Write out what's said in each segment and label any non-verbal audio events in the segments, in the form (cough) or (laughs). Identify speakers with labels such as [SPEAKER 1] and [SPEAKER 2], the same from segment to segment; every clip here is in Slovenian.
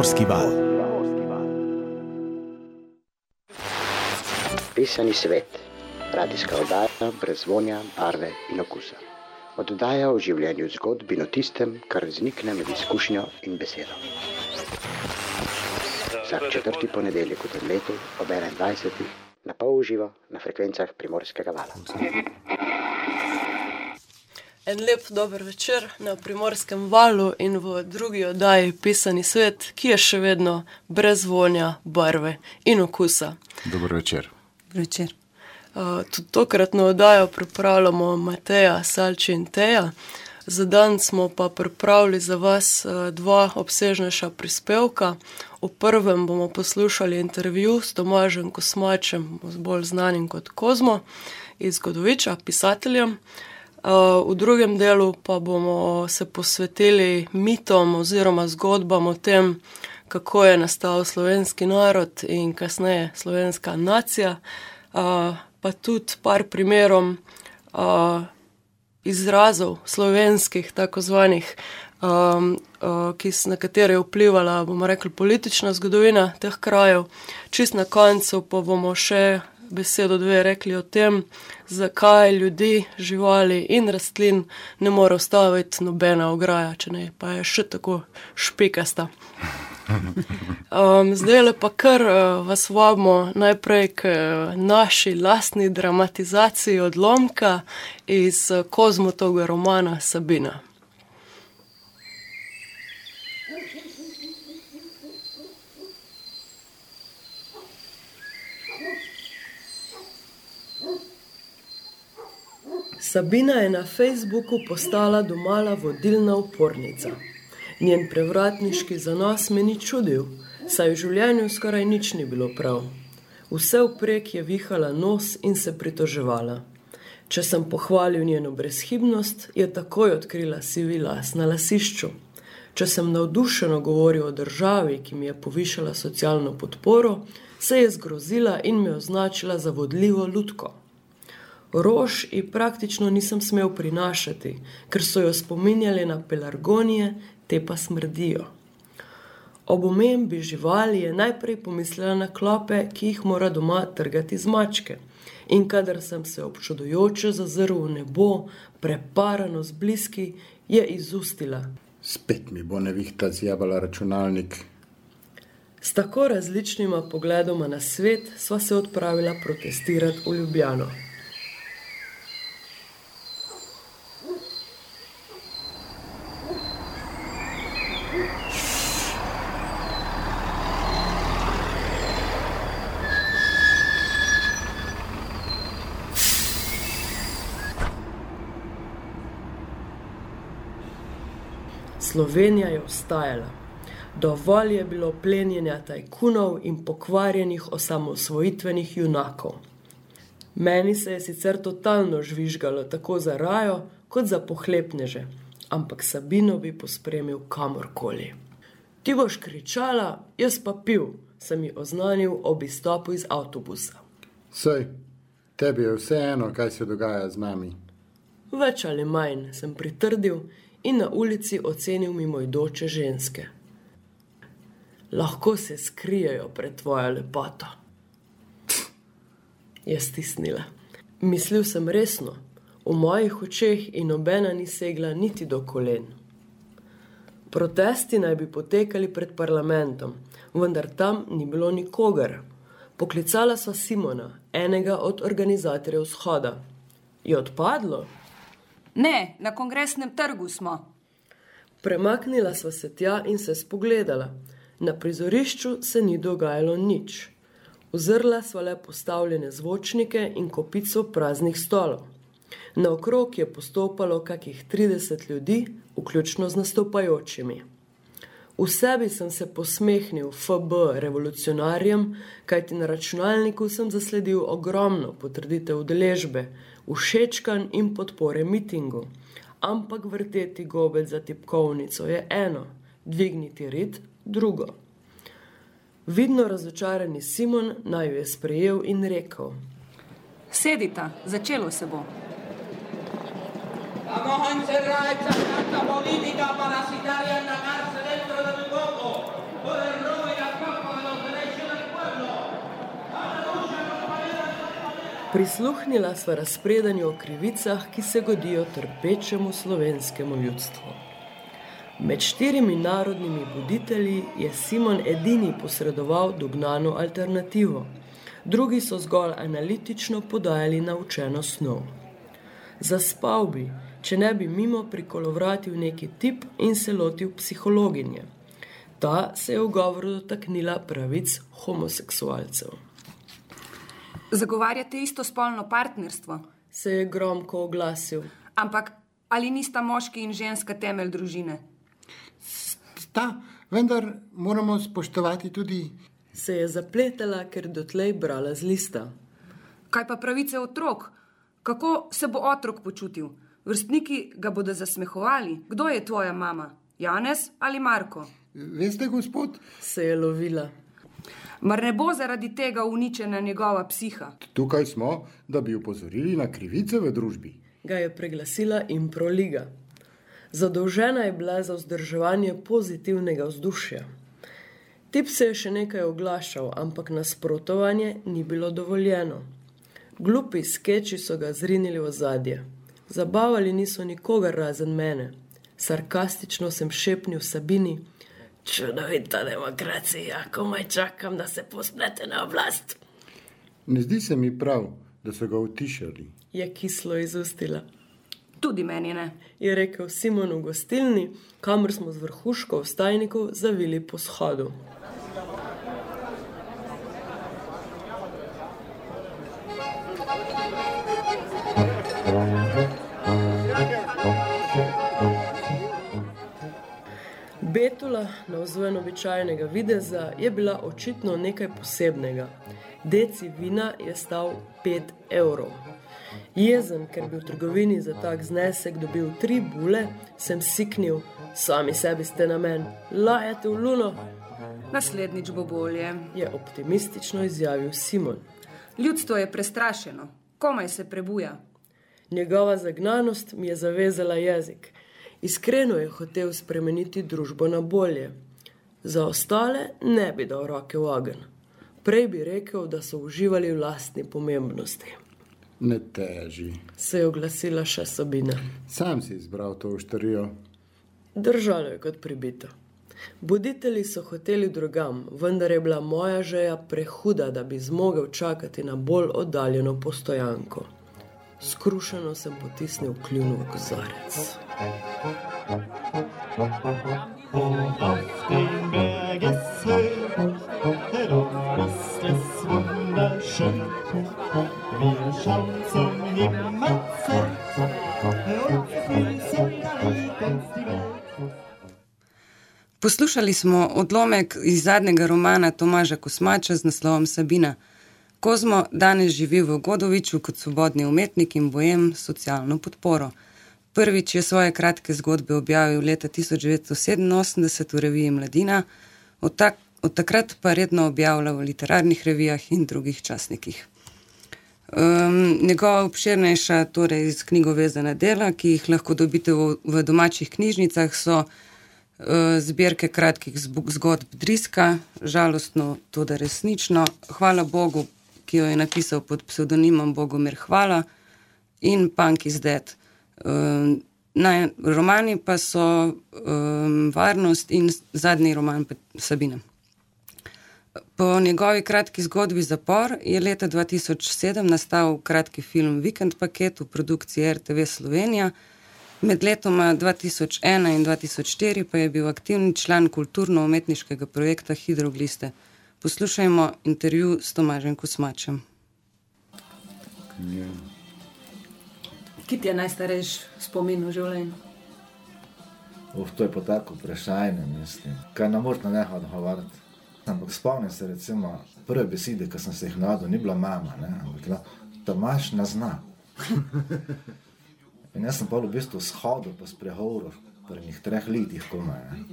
[SPEAKER 1] Primorski val.
[SPEAKER 2] Pisani svet, radijska oddaja brez vonja, barve in okusa. Oddaja o življenju zgodb in o tistem, kar vznikne med izkušnjo in besedo. Vsak četrti ponedeljek v tem letu ob 21. na pol uživo na frekvencah primorskega vala.
[SPEAKER 3] En lep dober večer na primorskem valu in v drugi oddaji Pisani svet, ki je še vedno brez vonja, barve in okusa.
[SPEAKER 4] Dobro večer.
[SPEAKER 5] Večer.
[SPEAKER 3] Uh, tudi tokratno oddajo pripravljamo Mateja, Salči in Teja. Za dan smo pa pripravili za vas uh, dva obsežnejša prispevka. V prvem bomo poslušali intervju s Tomažem Kosmačem, bolj znanim kot Kozmo iz Godoviča, pisateljem. Uh, v drugem delu pa bomo se posvetili mitom oziroma zgodbam o tem, kako je nastal slovenski narod in kasneje slovenska nacija, uh, pa tudi par primerom uh, izrazov slovenskih, tako zvanih, um, uh, ki na katere je vplivala, bomo rekli, politična zgodovina teh krajev. Čist na koncu pa bomo še besedo dve rekli o tem, zakaj ljudi, živali in rastlin ne more ustaviti nobena ograja, če ne pa je še tako špikasta. Um, zdaj le pa kar uh, vas vabimo najprej k uh, naši lastni dramatizaciji odlomka iz uh, kozmotoga romana Sabina. Sabina je na Facebooku postala domala vodilna upornica. Njen prevratniški zanos me ni čudil, saj v življenju skoraj nič ni bilo prav. Vse vprek je vihala nos in se pritoževala. Če sem pohvalil njeno brezhibnost, je takoj odkrila sivi las na lasišču. Če sem navdušeno govoril o državi, ki mi je povišala socialno podporo, se je zgrozila in me označila za vodljivo lutko. Rož ji praktično nisem smel prinašati, ker so jo spominjali na pelargonije, te pa smrdijo. Ob omembi živali je najprej pomislila na klope, ki jih mora doma trgati z mačke. In kadar sem se občudujoče zazrl v nebo, preparano z bliski, je izustila.
[SPEAKER 4] Spet mi bo nevihta zjabala računalnik.
[SPEAKER 3] S tako različnima pogledoma na svet sva se odpravila protestirati v Ljubljano. Slovenija je ostajala. Dovolj je bilo plenjenja tajkunov in pokvarjenih osamosvojitvenih junakov. Meni se je sicer totalno žvižgalo tako za rajo, kot za pohlepneže, ampak Sabino bi pospremil kamorkoli. Ti boš kričala, jaz pa pil, sem ji oznanil ob izstopu iz avtobusa.
[SPEAKER 4] Sej, tebi je vseeno, kaj se dogaja z nami.
[SPEAKER 3] Več ali manj sem pritrdil in na ulici ocenil mimoidoče ženske. Lahko se skrijejo pred tvojo lepoto. Je stisnila. Mislil sem resno, v mojih očeh in nobena ni segla niti do kolen. Protesti naj bi potekali pred parlamentom, vendar tam ni bilo nikogar. Poklicala sva Simona, enega od organizatorjev shoda. Je odpadlo?
[SPEAKER 5] Ne, na kongresnem trgu smo.
[SPEAKER 3] Premaknila sva se tja in se spogledala. Na prizorišču se ni dogajalo nič. Ozrla sva le postavljene zvočnike in kopico praznih stolov. Naokrog je postopalo kakih 30 ljudi, vključno z nastopajočimi. V sebi sem se posmehnil FB revolucionarjem, kajti na računalniku sem zasledil ogromno potrditev udeležbe, všečkan in podpore mitingu. Ampak vrteti gobec za tipkovnico je eno, dvigniti rit drugo. Vidno razočarani Simon naj je sprejel in rekel:
[SPEAKER 5] Sedita, začelo se bo.
[SPEAKER 6] Vamos a encerrar esta carta política parasitaria en la cárcel
[SPEAKER 3] Prisluhnila sva razpredanju o krivicah, ki se godijo trpečemu slovenskemu ljudstvu. Med štirimi narodnimi buditelji je Simon edini posredoval dognano alternativo, drugi so zgolj analitično podajali naučeno snov. Zaspal bi, če ne bi mimo prikolovratil neki tip in se lotil psihologinje. Ta se je v govoru dotaknila pravic homoseksualcev.
[SPEAKER 5] Zagovarjate istospolno partnerstvo,
[SPEAKER 3] Se je gromko oglasil.
[SPEAKER 5] ampak ali nista moški in ženska temelj družine?
[SPEAKER 4] Sta, vendar moramo spoštovati tudi
[SPEAKER 3] Se je zapletala, ker dotlej brala z lista.
[SPEAKER 5] Kaj pa pravice otrok? Kako se bo otrok počutil? Vrstniki ga bodo zasmehovali. Kdo je tvoja mama? Janez ali Marko?
[SPEAKER 4] Veste, gospod,
[SPEAKER 3] Se je lovila.
[SPEAKER 5] Mar ne bo zaradi tega uničena njegova psiha?
[SPEAKER 4] tukaj smo, da bi upozorili na krivice v družbi.
[SPEAKER 3] Ga je preglasila Improliga. Zadolžena je bila za vzdrževanje pozitivnega vzdušja. Tip se je še nekaj oglašal, ampak nasprotovanje ni bilo dovoljeno. Glupi skeči so ga zrinili v zadje. Zabavali niso nikogar razen mene. Sarkastično sem šepnil Sabini: Čudovita demokracija, komaj čakam, da se posplete na oblast.
[SPEAKER 4] Ne zdi se mi prav, da so ga utišali.
[SPEAKER 3] Je kislo izustila.
[SPEAKER 5] Tudi meni ne.
[SPEAKER 3] je rekel Simon v gostilni, kamor smo z vrhuškov stajnikov zavili po shodu. Betula, navzven običajnega videza, je bila očitno nekaj posebnega. Deci vina je stal 5 evrov. Jezen, ker bi v trgovini za tak znesek dobil tri bule, sem siknil, sami sebi ste na men, lajate v luno,
[SPEAKER 5] Naslednjič bo bolje.
[SPEAKER 3] je optimistično izjavil Simon.
[SPEAKER 5] Ljudstvo je prestrašeno, komaj se prebuja.
[SPEAKER 3] Njegova zagnanost mi je zavezala jezik. Iskreno je hotel spremeniti družbo na bolje. Za ostale ne bi dal roke v ogenj. Prej bi rekel, da so uživali v lastni pomembnosti.
[SPEAKER 4] Ne teži.
[SPEAKER 3] Se je oglasila še Sabina.
[SPEAKER 4] Sam si izbral to uštarijo.
[SPEAKER 3] Držalo je kot pribito. Buditelji so hoteli drugam, vendar je bila moja žeja prehuda, da bi zmogel čakati na bolj oddaljeno postojanko. Skrušeno sem potisnil kljun v kozarec.
[SPEAKER 6] Poslušali smo odlomek iz zadnjega romana Tomaža Kosmača z naslovom Sabina. Kozmo danes živi v Godoviču kot svobodni umetnik in bojem socialno podporo. Prvič je svoje kratke zgodbe objavil leta 1987 v reviji Mladina, od, tak, od takrat pa redno objavlja v literarnih revijah in drugih časnikih. Um, njegova obširnejša, torej iz knjigo vezana dela, ki jih lahko dobite v, v domačih knjižnicah, so uh, zbirke kratkih zgodb Driska, žalostno, to da resnično, Hvala Bogu, ki jo je napisal pod psevdonimom Bogomir Hvala in Punk is Dead. Um, naj, romani pa so um, Varnost in zadnji roman pa Sabina. Po njegovi kratki zgodbi Zapor je leta 2007 nastal kratki film Vikend paket v produkciji RTV Slovenija. Med letoma 2001 in 2004 pa je bil aktivni član kulturno-umetniškega projekta Hidrogliste. Poslušajmo intervju s Tomažem Kosmačem.
[SPEAKER 5] Ki ti je najstarejši spomin v življenju?
[SPEAKER 7] Uf, to je pa tako vprašanje, mislim. Kaj nam možno ne odgovarjati. Ampak spomnim se recimo prve besede, ki sem se jih navadil, ni bila mama, ne, ampak bila Tomaš ne zna. (laughs) In jaz sem pa v bistvu shodil po sprehovoru, pri njih treh letih komaj. Ne.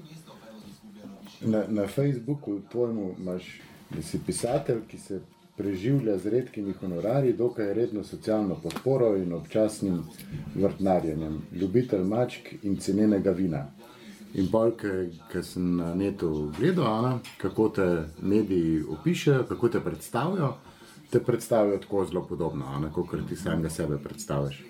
[SPEAKER 4] Na, na Facebooku tvojemu imaš, da si pisatelj, ki se preživlja z redkimi honorarji, dokaj redno socialno podporo in občasnim vrtnarjenjem, ljubitelj mačk in cenenega vina. In bolj, ker sem na netu gledal, Ana, kako te mediji opišajo, kako te predstavijo, te predstavijo tako zelo podobno, kot ti samega sebe predstaviš.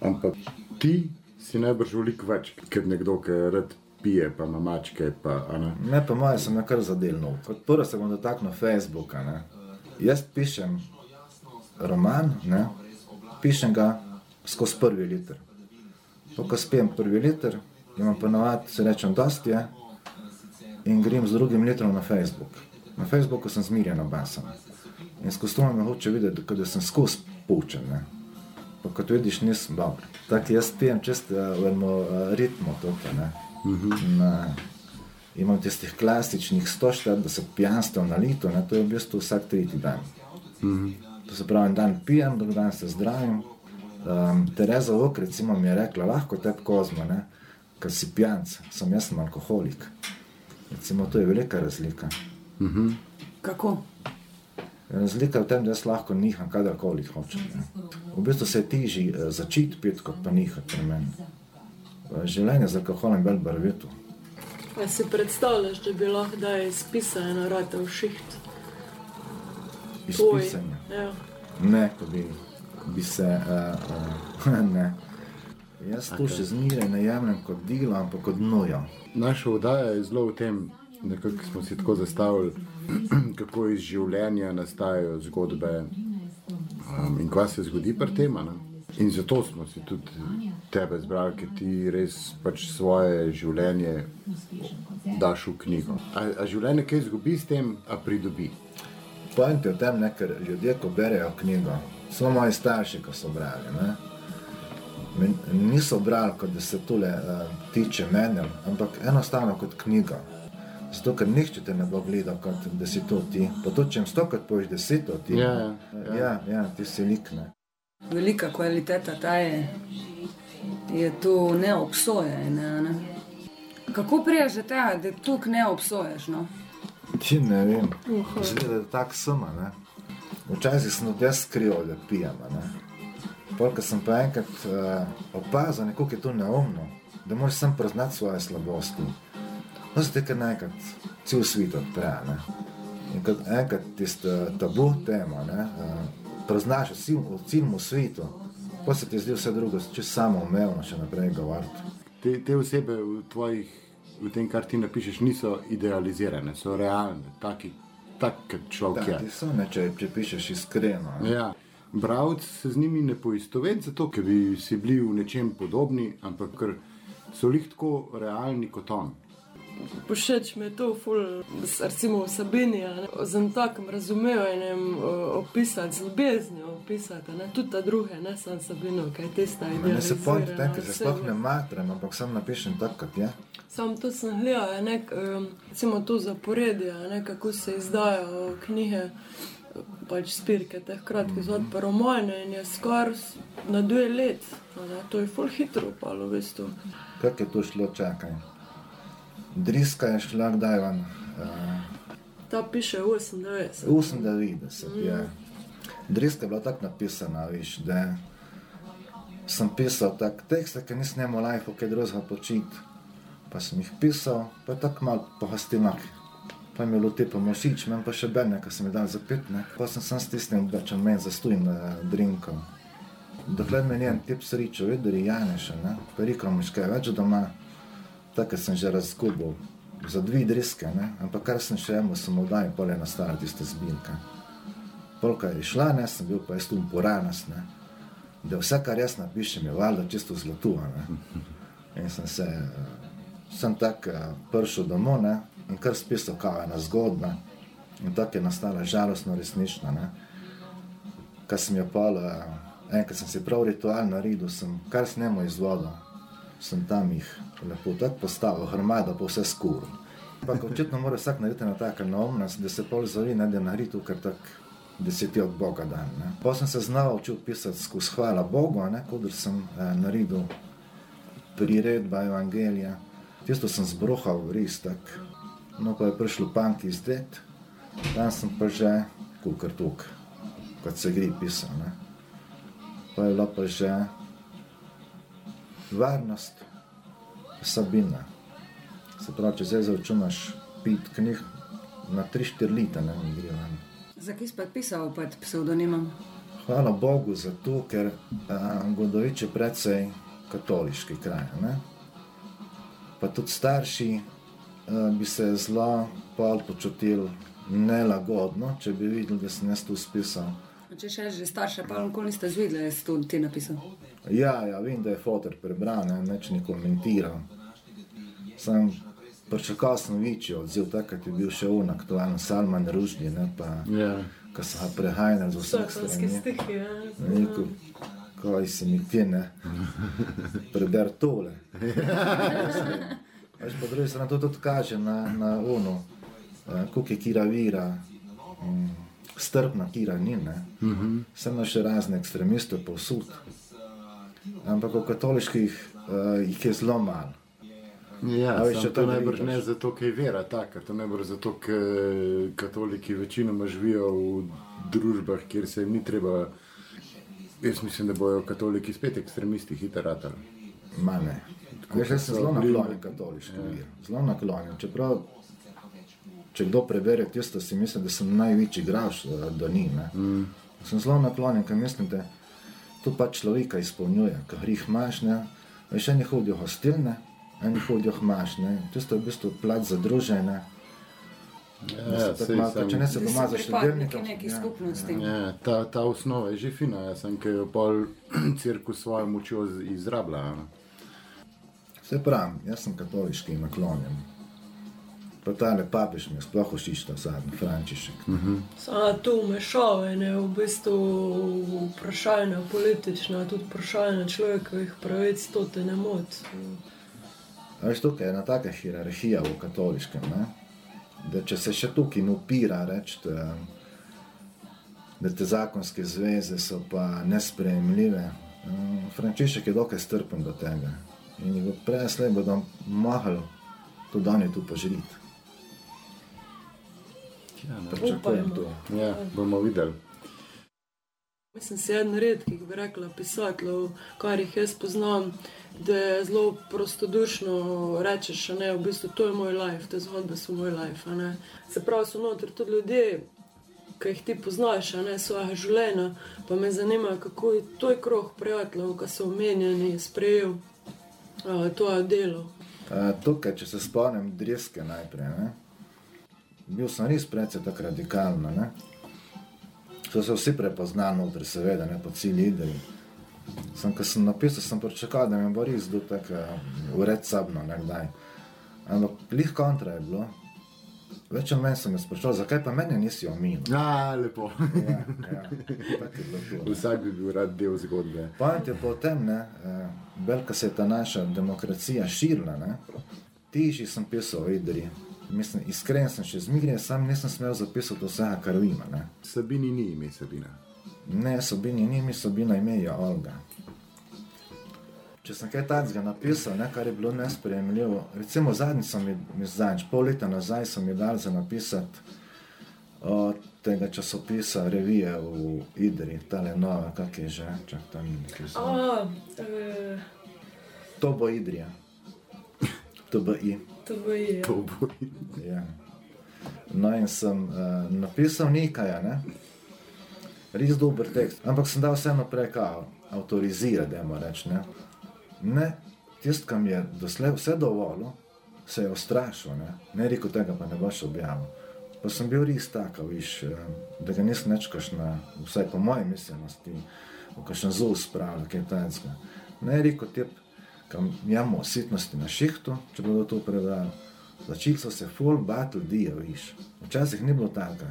[SPEAKER 4] Ampak ti si najbrž veliko več, kot nekdo, ki rad pije, pa ima mačke. Pa, ne?
[SPEAKER 7] Ne, pa moje sem kar zadelno. Kot prvo se bom dotaknil Facebooka. Ne. Jaz pišem roman, ne. pišem ga skozi prvi liter. To, ko spijem prvi liter, imam ponovadi, se rečem, dosti je in grem z drugim litrom na Facebook. Na Facebooku sem zmirjen, obasen. In skozi to me hoče videti, da sem skozi poučen. Ne. Pa kot vidiš, nisem dober. Tako jaz pijem čisto uh, v enem uh, ritmu tukaj. ne. Uh, imam tistih klasičnih 140 pijanstev na lito, ne, to je v bistvu vsak tretji dan. To se pravi, en dan pijem, drug dan se zdravim. Um, Tereza Vok, recimo, mi je rekla, lahko te kozmo, ne, ker si pijanc, sem jaz sem alkoholik. Recimo, to je velika razlika.
[SPEAKER 5] Kako?
[SPEAKER 7] Razlika je v tem, da jaz lahko niham kadarkoli hočem. Ne. V bistvu se je težje uh, začeti piti, kot pa nihati pri meni. Uh, Življenje z alkoholom je bolj barvito.
[SPEAKER 3] A si predstavljaš, da bi lahko da izpisal eno rado v šiht?
[SPEAKER 7] Izpisanje.
[SPEAKER 3] Ja.
[SPEAKER 7] Ne, ko bi, bi se. Uh, uh, (laughs) ne. Jaz to še zmeraj ne jemljem kot delo, ampak kot nojo.
[SPEAKER 4] Naša vdaja je zelo v tem, nekako smo si tako zastavili, (clears throat) kako iz življenja nastajajo zgodbe um, in kaj se zgodi pri tem. ne. In zato smo si tudi tebe izbrali, ker ti res pač svoje življenje daš v knjigo. A, a življenje kaj izgubi s tem, a pridobi.
[SPEAKER 7] Point je v tem, ne, ker ljudje, ko berejo knjigo, samo moji starši, ko so brali, ne, niso brali, kot da se tole uh, tiče mene, ampak enostavno kot knjiga. Zato, ker nihče te ne bo gledal, kot da si to ti. Pa tudi, če jim stokrat poviš, da si to ti.
[SPEAKER 4] Ja, ja, ja.
[SPEAKER 7] ja, ja ti si likne.
[SPEAKER 5] Velika kvaliteta ta je, je tu neobsojena. Ne? Kako priješ do tega, da tukaj ne obsoješ? No?
[SPEAKER 7] Ti ne vem, zgleda, da tako sem. a Ne? Včasih sem tudi jaz skrival, da pijem. a ne. Pol, ko sem pa enkrat uh, opazil, kako je to neumno, da moraš sam priznati svoje slabosti. No, se te kar naenkrat cel svet odpre. ne. In kot enkrat tiste tabu tema, ne, uh, priznaš vsi v celem svetu, pa se ti zdi vse drugo, če samo umevno še naprej govoriti.
[SPEAKER 4] Te, te osebe v, tvojih, v tem, kar ti napišeš, niso idealizirane, so realne, taki, tak kot človek
[SPEAKER 7] Da,
[SPEAKER 4] je.
[SPEAKER 7] so ne, če, če pišeš iskreno. ne.
[SPEAKER 4] Ja. Bravc se z njimi ne poistoveti, zato ker bi si bili v nečem podobni, ampak so jih tako realni kot on.
[SPEAKER 3] Všeč mi je to, ful, recimo v Sabini, a ne, z enim takim razumevanjem opisati, z ljubeznijo opisati, ne, tudi ta druge, ne samo Sabino, kaj je tista ideja.
[SPEAKER 7] Ne se pojdi, ker se sploh ne matram, ampak sam napišem tako, kot je.
[SPEAKER 3] Sam to sem gledal, a ne, um, recimo to zaporedje, ne, kako se izdajo knjige, pač spirke, teh kratkih zgodb, pa romane in je skoraj na dve let, ne, to je ful hitro, pa v bistvu.
[SPEAKER 7] Kako je to šlo, čakaj. Driska je šla kdaj ven, uh,
[SPEAKER 3] Ta piše 98.
[SPEAKER 7] 98 je. Driska je bila tako napisana, viš, da sem pisal tak tekste, ki nisem imel life, kaj drugega početi. Pa sem jih pisal, pa je tako malo pohastilnak. Pa mi je bilo tepo mošič, meni pa še bedne, ker sem jih dal zapit, ne. Pa sem sam stisnil, da če meni zastojim na drinkom. Dokler me ni en tip srečo, videl je Janeša, ne, pa je rekel, miš kaj več doma, tako sem že razgubil za dve driske, ne, ampak kar sem še imel, sem oddal in pol je nastala tista zbirka. Polka je išla, ne, sem bil pa jaz tu poranas, ne, da vse, kar jaz napišem, je valjda čisto zlato. In sem se, sem tako eh, prišel domov, ne, in kar spisal kao ena zgodba, in tako je nastala žalostno resnična, ne. Kar sem jo pol, eh, enkrat sem si prav ritual naredil, sem kar snemo iz voda, sem tam jih lepo tako postavil, hrmado pa vse skur. Ampak očitno mora vsak narediti na taka neumnost, da se pol zori, ne da naredi kar tako da si ti od Boga dan. Ne. Pa sem se znal učil pisati skozi hvala Bogu, ne, kot sem eh, naredil priredba Evangelija. Tisto sem zbrohal res tako. No, pa je prišlo panki izdet, tam sem pa že kukar tuk, kot se gre pisal. Ne. Pa je bila pa že varnost, Sabina. Se pravi, če zdaj zaučunaš pit knjig na 3-4 leta, ne mi gre ven.
[SPEAKER 5] Zakaj si pa pisal pod psevdonimom?
[SPEAKER 7] Hvala Bogu za to, ker Godovič je precej katoliški kraj. Ne? Pa tudi starši a, bi se zelo počutili nelagodno, če bi videli, da sem jaz to spisal.
[SPEAKER 5] Če še že starše, pa nikoli niste zvedeli, da si to ti napisal.
[SPEAKER 7] Ja, ja, vem, da je fotor prebral, ne, neč ni komentiral. Sem pričakal sem večji odziv, takrat je bil še on aktualen Salman Ruždi, ne pa,
[SPEAKER 4] Ja.
[SPEAKER 7] ko so ga prehajali z vseh strani.
[SPEAKER 3] stiki, ja.
[SPEAKER 7] Kaj si mi ti, ne? Preber tole. Veš, po drugi strani to tudi kaže na, na ono, koliko je kira vira, mm, strpna kira ni, ne? Sem imaš še razne ekstremiste povsod. Ampak v katoliških uh, jih je zelo malo.
[SPEAKER 4] Ja,
[SPEAKER 7] veš,
[SPEAKER 4] to
[SPEAKER 7] ne
[SPEAKER 4] najbrž ne zato, ker je vera taka, to najbrž zato, ker katoliki večinoma živijo v družbah, kjer se jim ni treba. Jaz mislim, da bojo katoliki spet ekstremisti hitro ratali.
[SPEAKER 7] Ma ne. Veš, jaz sem zelo naklonjen katoliški vir. Zelo naklonjen. Čeprav, če kdo prebere tisto, si mislim, da sem največji graš do njih. Mm. Sem zelo naklonjen, ker mislim, da to pač človeka izpolnjuje. Ker grih imaš, ne. Veš, eni hodijo hostilne, eni hodijo hmaš, ne. Tisto je v bistvu plat za druženje.
[SPEAKER 4] Ja, sej
[SPEAKER 7] malo,
[SPEAKER 4] sam-
[SPEAKER 7] če ne se doma
[SPEAKER 5] so
[SPEAKER 7] za
[SPEAKER 5] pripadniki neki
[SPEAKER 7] ja.
[SPEAKER 5] skupnosti.
[SPEAKER 4] Ja, ta, ta osnova je že fina, jaz sem, ki jo pol (clears throat) crkvu s svojo močjo izrablja.
[SPEAKER 7] Se pravi, jaz sem katoliški naklonjen. Pa tale papež mi je sploh všeč, ta zadnji Frančišek.
[SPEAKER 3] Samo tu mešavanje, v bistvu vprašanja politična, tudi vprašanja človekovih pravic, to te ne moti.
[SPEAKER 7] Veš, tukaj je ena taka hierarhija v katoliškem, ne? da če se še tukaj upira, reči, da, da te zakonske zveze so pa nesprejemljive. Um, Frančišek je dokaj strpen do tega in jih bo preslej bodo mahali tudi oni tu požriti.
[SPEAKER 4] Ja, ne.
[SPEAKER 7] Pričakujem to.
[SPEAKER 4] ja, bomo videli.
[SPEAKER 3] Mislim, si eden redkih, bi rekla, pisateljev, kar jih jaz poznam, da je zelo prostodušno rečeš, a ne, v bistvu to je moj life, te zgodbe so moj life. a ne. Se pravi, so noter tudi ljudje, ki jih ti poznaš, a ne svojega življenja, pa me zanima, kako je tvoj krog prijateljev, ki so omenjeni, sprejel uh, tvoje delo.
[SPEAKER 7] Uh, tukaj, če se spomnim, dreske najprej. Ne? Bil sem res precej tako radikalen. Ne? So se vsi prepoznali, noter, seveda, ne po celi idei. Sem, ko sem napisal, sem pričakoval, da mi bo res bil tako ured sabno nekdaj. Ampak lih kontra je bilo. Več ali manj sem jaz sprašal, zakaj pa mene nisi omenil.
[SPEAKER 4] Ja, lepo.
[SPEAKER 7] Ja, ja, bilo.
[SPEAKER 4] Vsak bi bil rad del zgodbe.
[SPEAKER 7] Point je v tem, ne, eh, velika se je ta naša demokracija širila. Ne. Tiži sem pisal o Idri. Mislim, iskren sem še zmeraj, sam nisem smel zapisati vsega, kar ima. Ne,
[SPEAKER 4] Sabini ni ime Sabina.
[SPEAKER 7] ne Sobini, ni mi Sobina ime je Olga. Če sem kaj takega napisal, ne, kar je bilo nesprejemljivo, recimo zadnjič sem mi, mi zadnjič, pol leta nazaj sem mi dal za napisati od tega časopisa revije v Idri, tale nova, kak je že, čak tam nekaj zelo.
[SPEAKER 3] A, e,
[SPEAKER 7] To bo Idrija. To bo I.
[SPEAKER 3] to je.
[SPEAKER 4] To bo.
[SPEAKER 7] Ja. No, in sem uh, napisal nekaj, a ne? res dober tekst, ampak sem dal vseeno prej, kao, avtorizirati, da ima reči. Ne, ne tisto, kam je doslej vse dovolj, se je ustrašil, ne, ne rekel tega, pa ne boš objavil. Pa sem bil res tako, viš, eh, da ga nisem nečkaš na, vsaj po moji miselnosti, v kakšen zul spravil, kaj tajnega. Ne rekel ti, kam imamo sitnosti na šihtu, če bodo to prebrali. Začeli so se full battle viš. Včasih ni bilo tako.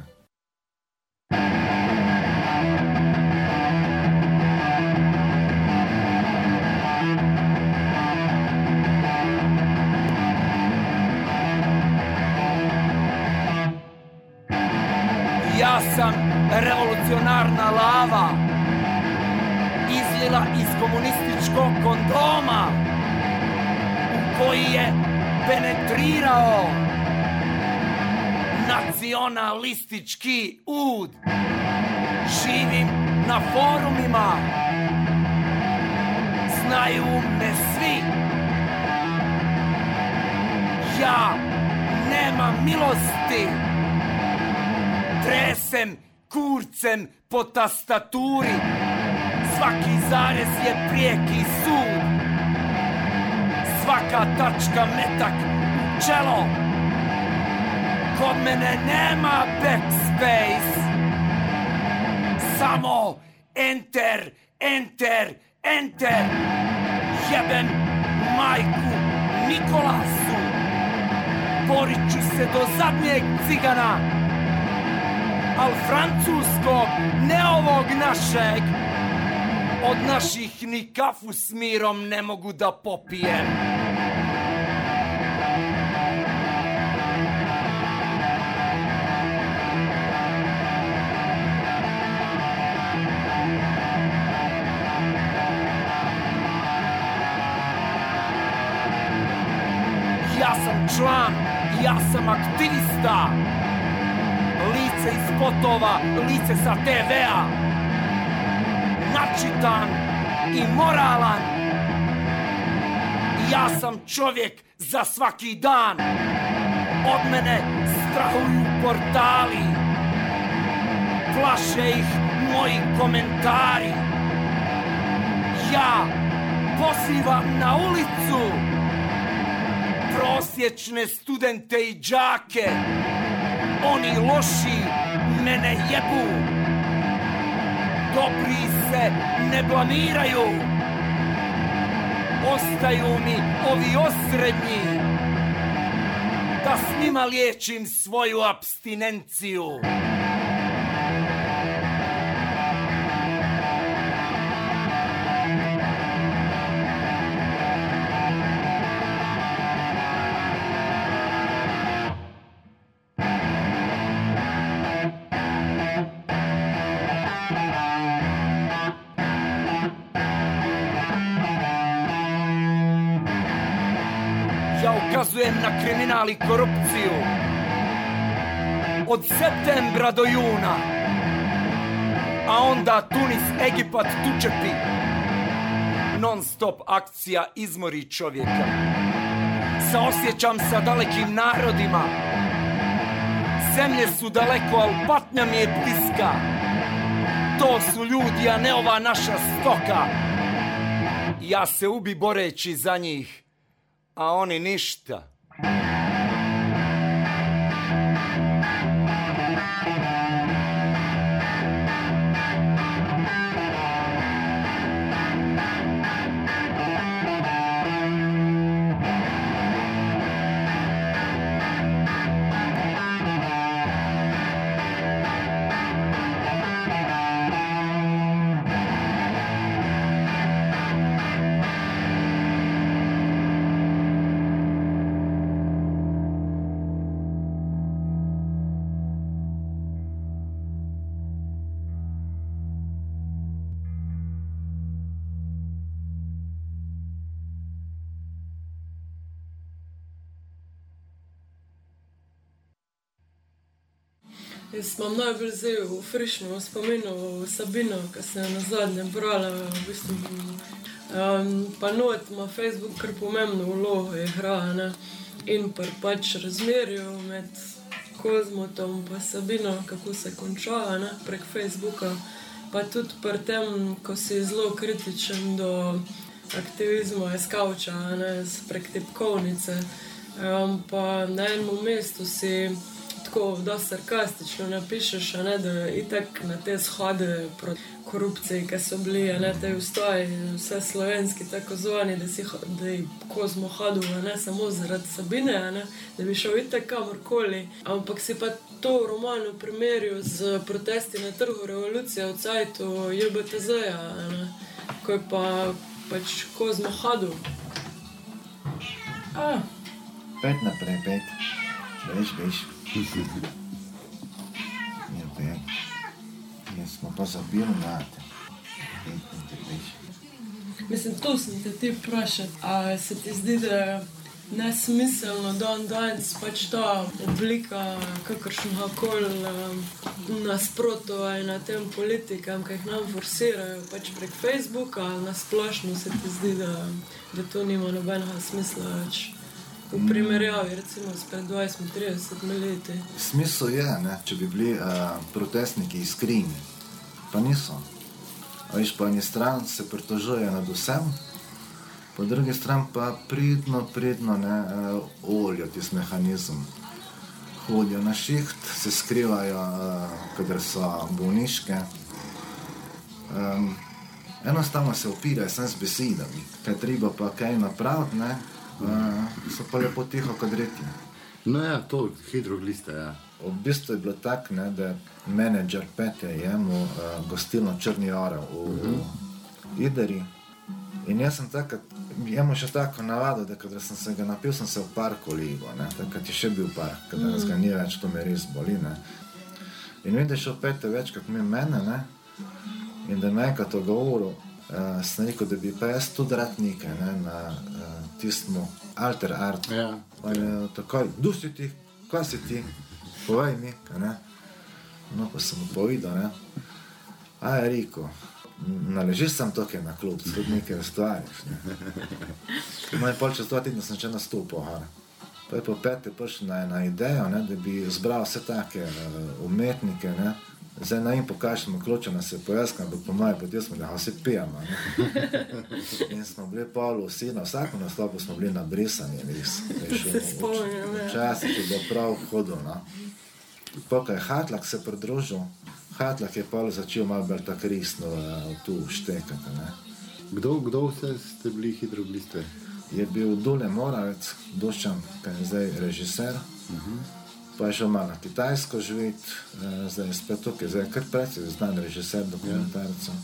[SPEAKER 8] Ja sam revolucionarna lava izlila iz komunističkog kondoma u koji je penetrirao nacionalistički ud. Živim na forumima, znaju me svi. Ja nemam milosti tresem kurcem po tastaturi. Svaki zarez je prijeki sud. Svaka tačka metak čelo. Kod mene nema backspace. Samo enter, enter, enter. Jebem majku Nikolasu. Borit ću se do zadnjeg cigana. Al francuskog, ne ovog našeg. Od naših ni kafu s mirom ne mogu da popijem. Ja sam član, ja sam aktivista. Lice iz spotova, lice sa TV-a. Načitan i moralan. Ja sam čovjek za svaki dan. Od mene strahuju portali. Plaše ih moji komentari. Ja pozivam na ulicu prosječne studente i đake. Oni loši mene jebu. Dobri se ne blamiraju. Ostaju mi ovi osrednji. Da s njima liječim svoju abstinenciju. Na kriminal i korupciju. Od septembra do juna. A onda Tunis, Egipat, Tučepi. Non stop akcija izmori čovjeka. Saosjećam sa dalekim narodima. Zemlje su daleko, al patnja mi je bliska. To su ljudi, a ne ova naša stoka. Ja se ubi boreći za njih a oni ništa.
[SPEAKER 3] Jaz imam najbolj zdaj v frišnem spominu Sabino, ki se je na zadnje brala. V bistvu, um, pa not ima Facebook kar pomembno vlogo, igra ne? in pa pač razmerju med Kozmotom in Sabino, kako se konča ne? prek Facebooka. Pa tudi pri tem, ko si zelo kritičen do aktivizma, skavča, prek tipkovnice. Um, pa na enem mestu si tako da sarkastično napišeš, ne, da itak na te shode proti korupciji, ki so bili, ne te ustaji, vse slovenski, tako zvani, da si da kozmo hodil, ne samo zaradi Sabine, ne, da bi šel itak kamorkoli. Ampak si pa to v romanu primerjal z protesti na trgu revolucije v cajtu JBTZ-ja, ko je pa pač kozmo hodil. A,
[SPEAKER 7] Pet naprej, pet. Veš, veš. Ja, pet. Jaz smo pa zabili na te.
[SPEAKER 3] Mislim, to sem te ti vprašal. A se ti zdi, da je nesmiselno, da on danes pač ta oblika kakršnega koli um, nasprotovanja tem politikam, ki jih nam forsirajo pač prek Facebooka, na splošno se ti zdi, da, da to nima nobenega smisla več. V primerjavi recimo s pred 20-30 leti.
[SPEAKER 7] Smisel je, ne, če bi bili uh, protestniki iskreni, pa niso. A Viš, po eni strani se pritožujejo nad vsem, po drugi strani pa pridno, pridno ne uh, olijo tisti mehanizem. Hodijo na šiht, se skrivajo, uh, kadar so bolniške. Um, enostavno se upirajo sem z besedami, kaj treba pa kaj napraviti, uh, so pa lepo tiho kot reki.
[SPEAKER 4] No, ja, to hidrogliste. Ja.
[SPEAKER 7] V bistvu je bilo tako, ne, da je menedžer Petja jemu uh, gostilno Črni Orel v, uh -huh. Ideri. In jaz sem takrat, imel še tako navado, da kadar sem se ga napil, sem se v parku ligo, takrat je še bil park, kadar mm. ga ni več, to me res boli. Ne. In vidim, da je šel Petja večkrat mi mene, ne, in da me enkrat o govoru, uh, sem rekel, da bi pa jaz tudi rad nekaj, ne, na uh, tistem alter art.
[SPEAKER 4] Ja.
[SPEAKER 7] Pa je takoj, du si ti, kaj si ti, povej mi, ne. No, pa sem mu povedal, ne. A je rekel, naležiš sem tukaj na klub, tudi nekaj ustvariš. Ne. No, in pol čez dva tedna sem še nastopil. Pa je po pete prišel na, na idejo, ne, da bi zbral vse take uh, umetnike, ne. Zdaj naj jim pokažemo kloče na se pojasnjam, ampak po mojem podjetju smo ga vsi pijamo. (laughs) In smo bili pol vsi, na vsakem nastopu smo bili nabrisani, res. veš, (laughs)
[SPEAKER 3] Se spomnim, ja.
[SPEAKER 7] Včasih je bilo prav hudo. No. Pokaj je Hatlak se pridružil, Hatlak je pol začel malo bolj tako resno uh, tu štekati. Ne.
[SPEAKER 4] Kdo, kdo vse ste bili hidrogliste?
[SPEAKER 7] Je bil Dule Moravec, Dušan, ki je zdaj režiser. Uh -huh. Pa je šel malo na Kitajsko živeti, eh, zdaj je spet tukaj, zdaj je kar precej znan režiser dokumentarcev.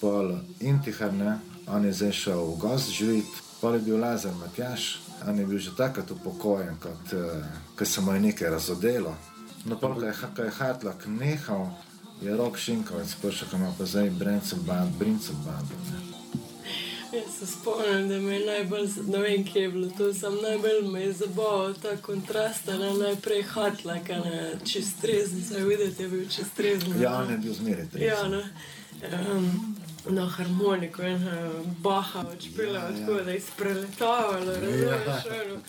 [SPEAKER 7] Pol Intihar, ne, on je zdaj šel v gost živeti, pol je bil Lazar Matjaš, on je bil že takrat upokojen, kot ko se mu je nekaj razodelo. No, ko je, ko je Hatlak nehal, je rok Šinkovec prišel, ko ima pa zdaj Brencel band, Brincel band. Ne.
[SPEAKER 3] Jaz se spomnim, da me je najbolj, ne vem, kje je bilo to, sam najbolj me je zabaval ta kontrast, da je najprej hatlak, a ne čez trezen, saj videti je bil čez trezen.
[SPEAKER 7] Ja, on je bil zmeraj.
[SPEAKER 3] Ja, ne. Um, na harmoniko in uh, baha odšpila, ja, ja. tako da je spreletavalo, razumeš? ono.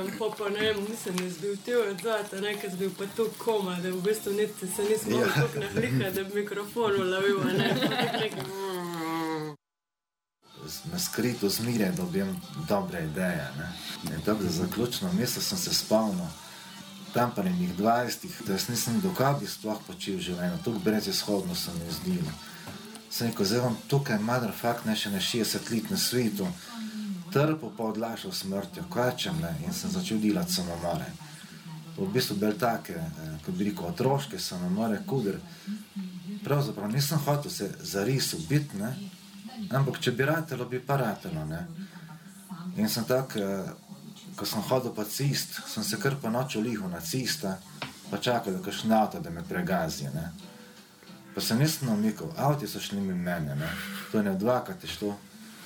[SPEAKER 3] Um, pa pa ne vem, nisem jaz bil ti odzad, nekaj bil pa to koma, da v bistvu niti se nisem mogel
[SPEAKER 7] Ja.
[SPEAKER 3] tako nahlika, da bi mikrofon ulovil, ne. Pa tako nekaj, mm.
[SPEAKER 7] Na skrito zmeraj dobim dobre ideje. Ne. Tako za zaključno mesto sem se spomnil, tam pa nekih 20, da jaz nisem dokaj bi sploh počel v življenju, tukaj brez izhodno se mi zdelo. Sem rekel, zdaj vam tukaj motherfuck ne še na 60 let na svetu, trpel pa odlašal smrtjo, kačem ne, in sem začel delati samomore. V bistvu bel take, eh, kot bi rekel, otroške samomore, kuder. Pravzaprav nisem hotel se zares ubiti, ne, ampak če bi ratelo, bi pa ratelo. Ne. In sem tak, eh, ko sem hodil po cest, sem se kar po noči lihal na cesta, pa čakal, da kakšen avto, da me pregazi. Ne. Pa se nisem namikal, avti so šli mimo mene, ne. to je ne dvakrat je šlo.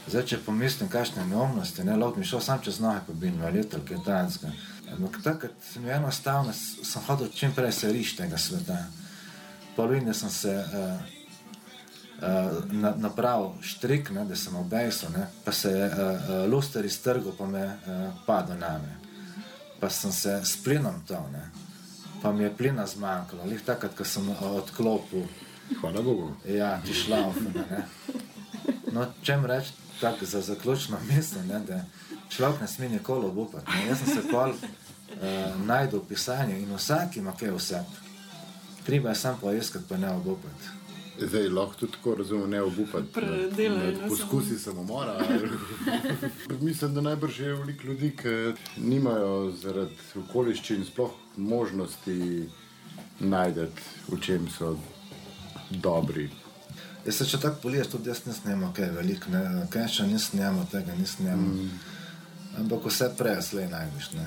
[SPEAKER 7] Zdaj, če pomislim, kakšne neumnosti, ne, lahko mi šel sam čez noge, pa bi mi letel, kaj tanskega. Ampak takrat sem enostavno, sem hodil čim prej se riš tega sveta. Polovine sem se uh, uh, na, napravil štrik, ne, da sem obejsel, ne, pa se je uh, luster iztrgal, pa me uh, padel na me. Pa sem se s plinom to, ne, pa mi je plina zmanjkalo, lih takrat, ko sem uh, odklopil.
[SPEAKER 4] Hvala Bogu.
[SPEAKER 7] Ja, ti šlaufene. Ne? No, čem reči tako za zaključno misel, ne, da človek ne sme nikoli obupati. Ne? Jaz sem se pol uh, najdel v pisanju in vsak ima kaj vse. Treba je sam poiskati, pa ne obupati.
[SPEAKER 4] Zdaj lahko tudi tako razumem, ne obupati.
[SPEAKER 3] Predelaj, ne
[SPEAKER 4] Poskusi samomora. (laughs) Mislim, da najbrž je veliko ljudi, ki nimajo zaradi okoliščin sploh možnosti najdete, v čem so dobri.
[SPEAKER 7] Jaz se če tako poliješ, tudi jaz nisem imel kaj veliko, ne, kaj še nisem imel tega, nisem imel. Mm. Ampak vse prej, slej najdeš. Ne.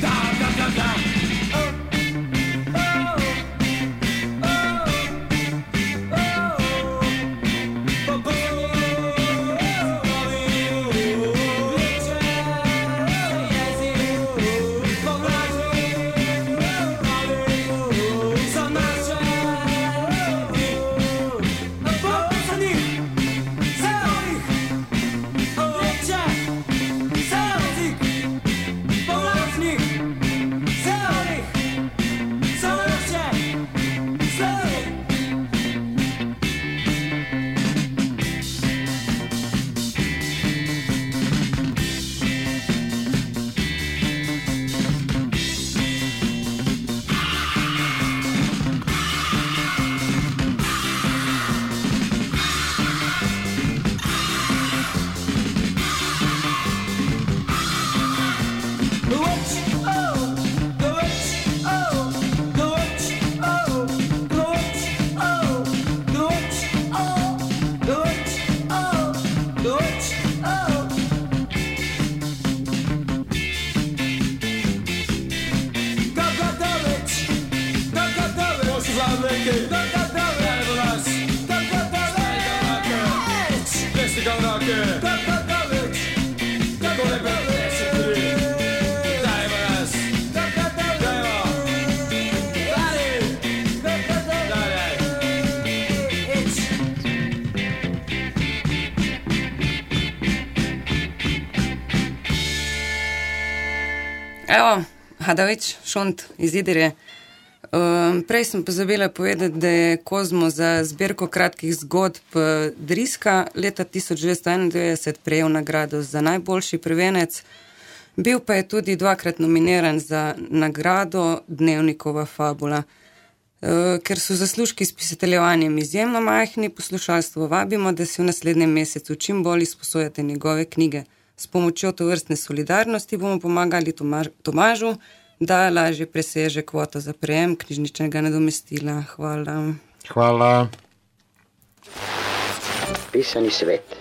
[SPEAKER 7] Da, da, da, da.
[SPEAKER 6] Evo, Hadavič, Šont iz Idirje. Um, prej sem pozabila povedati, da je Kozmo za zbirko kratkih zgodb eh, Driska leta 1991 prejel nagrado za najboljši prvenec, bil pa je tudi dvakrat nominiran za nagrado Dnevnikova fabula. Uh, ker so zaslužki s pisateljevanjem izjemno majhni, poslušalstvo vabimo, da si v naslednjem mesecu čim bolj izposojate njegove knjige. S pomočjo to vrstne solidarnosti bomo pomagali Tomaž, Tomažu, da lažje preseže kvoto za prejem knjižničnega nadomestila. Hvala.
[SPEAKER 4] Hvala.
[SPEAKER 2] Pisani svet,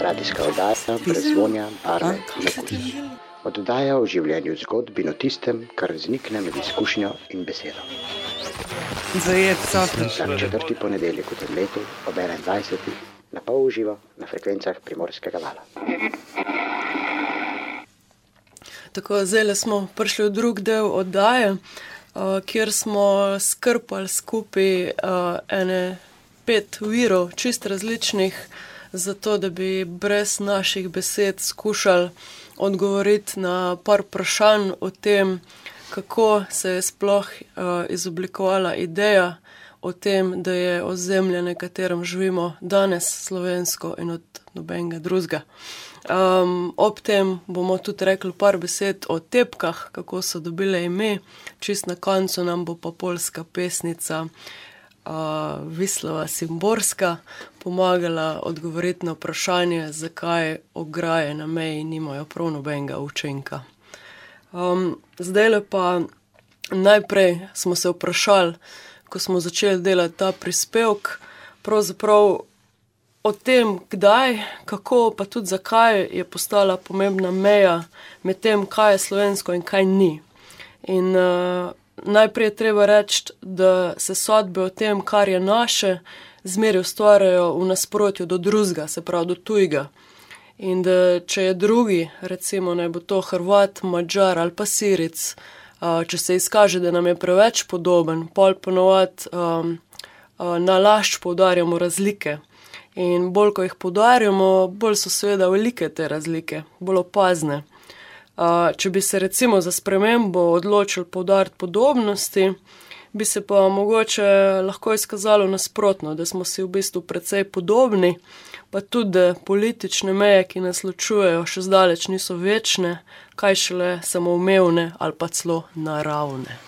[SPEAKER 2] radijska oddaja prezvonja barve in okusa. Oddaja o življenju zgodb in o tistem, kar vznikne med izkušnjo in besedo.
[SPEAKER 6] Zajet so.
[SPEAKER 2] Vsak četrti ponedeljek v tem letu ob 21. na pol uživo na frekvencah primorskega vala.
[SPEAKER 3] Tako, zdaj smo prišli v drug del oddaje, uh, kjer smo skrpali skupaj uh, ene pet virov, čist različnih, zato da bi brez naših besed skušali odgovoriti na par vprašanj o tem, kako se je sploh uh, izoblikovala ideja o tem, da je ozemlje, na katerem živimo danes, slovensko in od nobenega drugega. Um, ob tem bomo tudi rekli par besed o tepkah, kako so dobile ime, čist na koncu nam bo pa polska pesnica uh, Vislava Simborska pomagala odgovoriti na vprašanje, zakaj ograje na meji nimajo prav nobenega učinka. Um, zdaj pa najprej smo se vprašali, ko smo začeli delati ta prispevek, pravzaprav o tem, kdaj, kako, pa tudi zakaj je postala pomembna meja med tem, kaj je slovensko in kaj ni. In uh, najprej je treba reči, da se sodbe o tem, kar je naše, zmeraj ustvarjajo v nasprotju do drugega, se pravi do tujega. In da če je drugi, recimo naj bo to Hrvat, Mačar ali pa Siric, uh, če se izkaže, da nam je preveč podoben, pol ponovadi um, uh, na lašč poudarjamo razlike. In bolj, ko jih podarjamo, bolj so seveda velike te razlike, bolj opazne. Uh, če bi se recimo za spremembo odločili podariti podobnosti, bi se pa mogoče lahko izkazalo nasprotno, da smo si v bistvu precej podobni, pa tudi da politične meje, ki nas ločujejo, še zdaleč niso večne, kaj šele samoumevne ali pa celo naravne.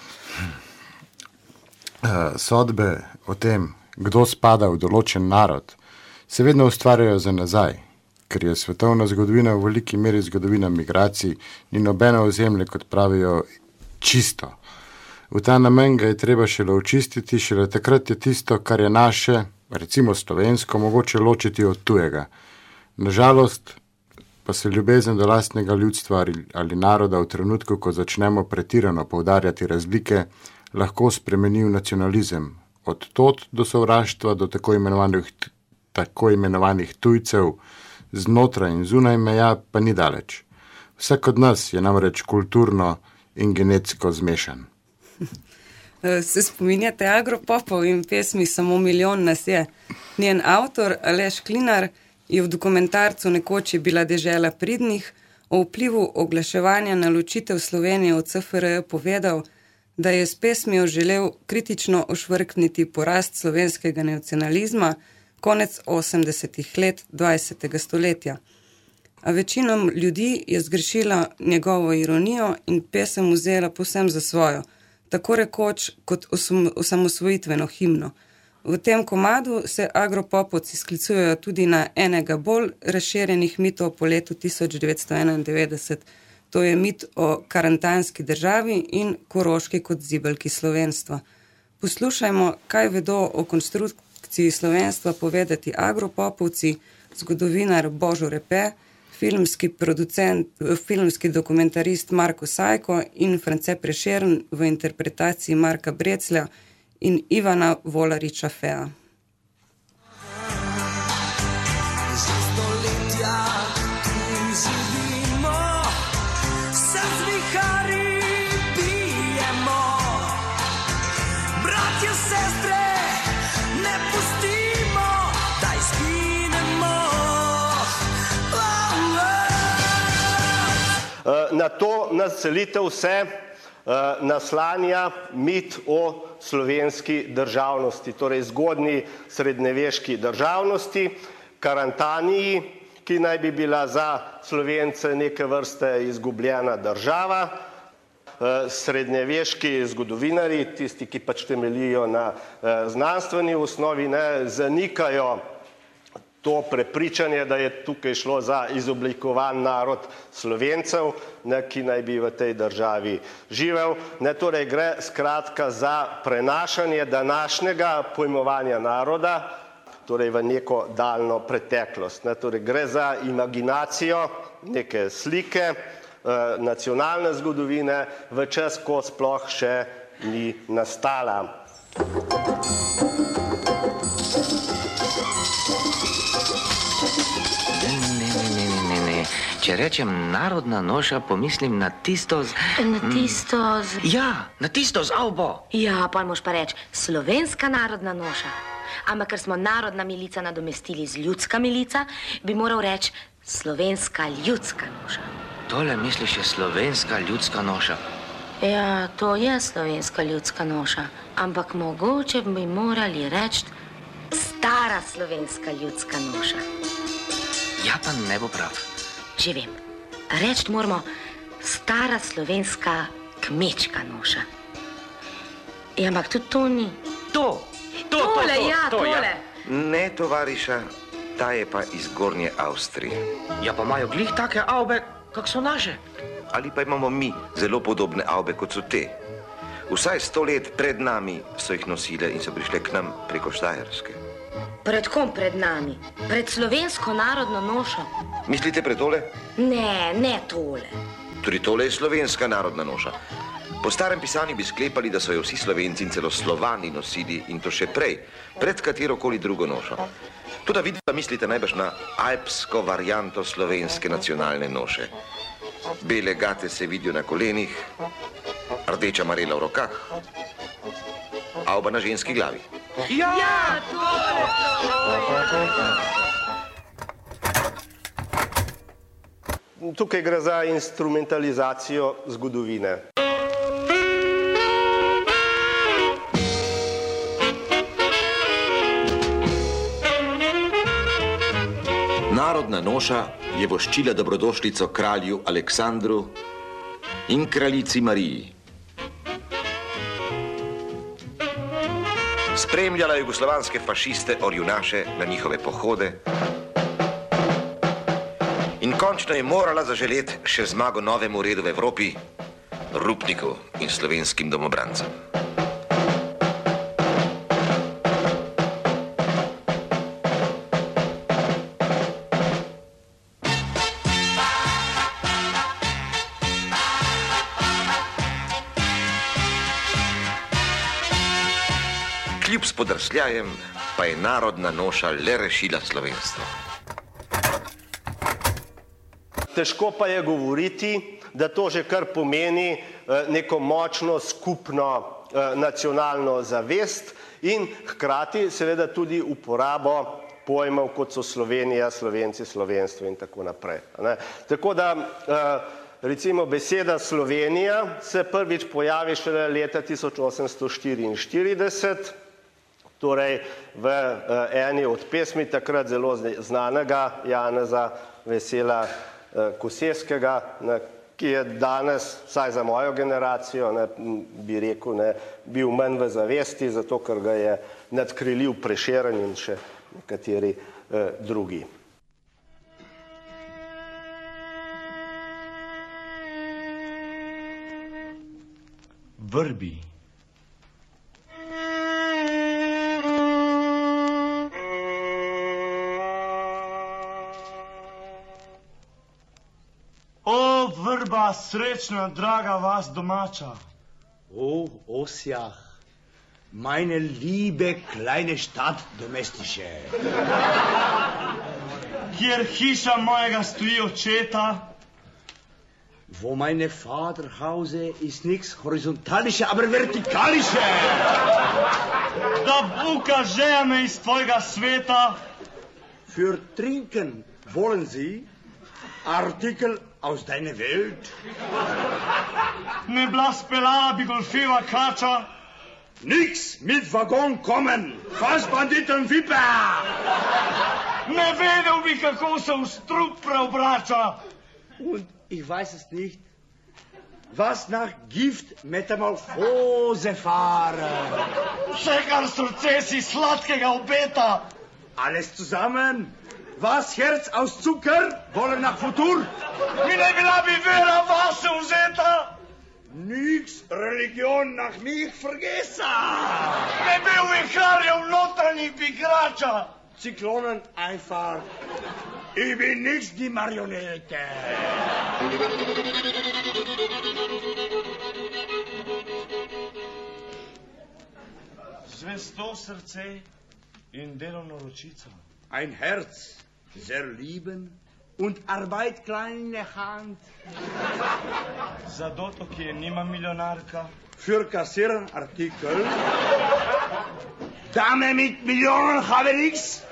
[SPEAKER 4] Uh, sodbe o tem, kdo spada v določen narod, se vedno ustvarjajo za nazaj, ker je svetovna zgodovina v veliki meri zgodovina migracij in nobeno ozemlje, kot pravijo, čisto. V ta namen ga je treba šele očistiti, šele takrat je tisto, kar je naše, recimo slovensko, mogoče ločiti od tujega. Nažalost pa se ljubezen do lastnega ljudstva ali, ali naroda v trenutku, ko začnemo pretirano poudarjati razlike, lahko spremeni v nacionalizem. Od tod do sovraštva, do tako imenovanih, tako imenovanih tujcev, znotraj in zunaj meja, pa ni daleč. Vsak od nas je namreč kulturno in genetsko zmešan.
[SPEAKER 6] Se spominjate agropopov in pesmi Samo milijon nas je. Njen avtor, Aleš Klinar, je v dokumentarcu Nekoč je bila dežela pridnih o vplivu oglaševanja na ločitev Slovenije od CFR povedal, da je s pesmijo želel kritično ošvrkniti porast slovenskega nacionalizma konec 80-ih let 20. stoletja. A večina ljudi je zgrešila njegovo ironijo in pesem vzela posem za svojo, tako rekoč kot osamosvojitveno himno. V tem komadu se agropopovci sklicujejo tudi na enega bolj razširjenih mitov po letu 1991. To je mit o karantanski državi in koroški kot zibelki slovenstva. Poslušajmo, kaj vedo o konstrukciji slovenstva povedati agropopovci, zgodovinar Božo Repe, filmski producent, filmski dokumentarist Marko Sajko in France Prešern v interpretaciji Marka Breclja in Ivana Volariča Fea.
[SPEAKER 9] Na to naselitev se eh, naslanja mit o slovenski državnosti, torej zgodni srednjeveški državnosti, Karantaniji, ki naj bi bila za Slovence neke vrste izgubljena država. Eh, Srednjeveški zgodovinari, tisti, ki pač temeljijo na eh, znanstveni osnovi, ne zanikajo to prepričanje, da je tukaj šlo za izoblikovan narod Slovencev, ne, ki naj bi v tej državi živel. Ne, torej gre skratka za prenašanje današnjega pojmovanja naroda, torej v neko daljno preteklost. Ne, torej gre za imaginacijo neke slike eh, nacionalne zgodovine v čas, ko sploh še ni nastala.
[SPEAKER 10] Če rečem narodna noša, pomislim na tisto z...
[SPEAKER 11] Na tisto z...
[SPEAKER 10] Ja, na tisto z avbo.
[SPEAKER 11] Ja, pa moš pa reči, slovenska narodna noša. Ampak ker smo narodna milica nadomestili z ljudska milica, bi moral reči slovenska ljudska noša.
[SPEAKER 10] Tole misliš je slovenska ljudska noša.
[SPEAKER 11] Ja, to je slovenska ljudska noša, ampak mogoče bi morali reči stara slovenska ljudska noša.
[SPEAKER 10] Ja, pa ne bo prav.
[SPEAKER 11] Že vem, reči moramo stara slovenska kmečka noša. Ja, ampak tudi to ni.
[SPEAKER 10] To, to,
[SPEAKER 11] tole,
[SPEAKER 10] to, to,
[SPEAKER 11] ja,
[SPEAKER 10] to,
[SPEAKER 11] tole.
[SPEAKER 10] ja.
[SPEAKER 12] Ne, tovariša, ta je pa iz Gornje Avstrije.
[SPEAKER 10] Ja, pa imajo glih take avbe, kak so naše.
[SPEAKER 12] Ali pa imamo mi zelo podobne avbe, kot so te. Vsaj sto let pred nami so jih nosile in so prišle k nam preko Štajerske.
[SPEAKER 11] Pred kom pred nami? Pred slovensko narodno nošo?
[SPEAKER 12] Mislite pred tole?
[SPEAKER 11] Ne, ne tole.
[SPEAKER 12] Tudi tole je slovenska narodna noša. Po starem pisanju bi sklepali, da so jo vsi slovenci in celo slovani nosili in to še prej, pred katero koli drugo nošo. Tudi vi pa mislite najbrž na alpsko varianto slovenske nacionalne noše. Bele gate se vidijo na kolenih, rdeča marela v rokah, avba na ženski glavi.
[SPEAKER 10] Ja,
[SPEAKER 11] ja tole.
[SPEAKER 9] Tukaj gre za instrumentalizacijo zgodovine.
[SPEAKER 12] Narodna noša je voščila dobrodošlico kralju Aleksandru in kraljici Mariji. Spremljala je jugoslovanske fašiste orjunaše na njihove pohode in končno je morala zaželeti še zmago novemu redu v Evropi, Rupniku in slovenskim domobrancem. Kljub spodrsljajem pa je narodna noša le rešila slovenstvo.
[SPEAKER 9] Težko pa je govoriti, da to že kar pomeni eh, neko močno skupno eh, nacionalno zavest in hkrati seveda tudi uporabo pojmov, kot so Slovenija, Slovenci, slovenstvo in tako naprej. Ne? Tako da eh, recimo beseda Slovenija se prvič pojavi šele leta 1844, torej v eni od pesmi takrat zelo znanega Janeza Vesela Koseskega, ne, ki je danes, vsaj za mojo generacijo, ne, bi rekel, ne, bil manj v zavesti, zato ker ga je nadkrilil prešeren in še nekateri eh, drugi.
[SPEAKER 13] Vrbi. Vrba, srečna, draga vas domača.
[SPEAKER 14] O, Osjah, meine liebe kleine Stadt domestische.
[SPEAKER 13] Kjer hiša mojega stoji očeta,
[SPEAKER 14] Wo meine Vaterhause ist nichts horizontalische, aber vertikalische.
[SPEAKER 13] da buka žeja me iz tvojega sveta,
[SPEAKER 14] Für trinken wollen Sie Artikel aus deiner Welt?
[SPEAKER 13] Ne golfiva kača.
[SPEAKER 14] Nix mit Waggon kommen! Fassbanditen Viper!
[SPEAKER 13] Ne vedel bi, kako se preobrača.
[SPEAKER 14] Und ich weiß es nicht, was nach Gift Metamorphose fahren.
[SPEAKER 13] Vse, kar srce si sladkega obeta.
[SPEAKER 14] Alles zusammen? Was Herz aus Zucker wollen nach Futur?
[SPEAKER 13] Mi ne bila bi vera vase vzeta.
[SPEAKER 14] Nix Religion nach mich vergessen.
[SPEAKER 13] Ne bil viharjev notranjih igrača.
[SPEAKER 14] Zyklonen einfach. Ich bin nicht die Marionette.
[SPEAKER 13] Zvesto srce in delovno ročico.
[SPEAKER 14] Ein Herz, sehr lieben und Arbeit kleine Hand.
[SPEAKER 13] Za doto, ki je nima milijonarka.
[SPEAKER 14] Für Kassieren Artikel. Dame mit Millionen habe nichts.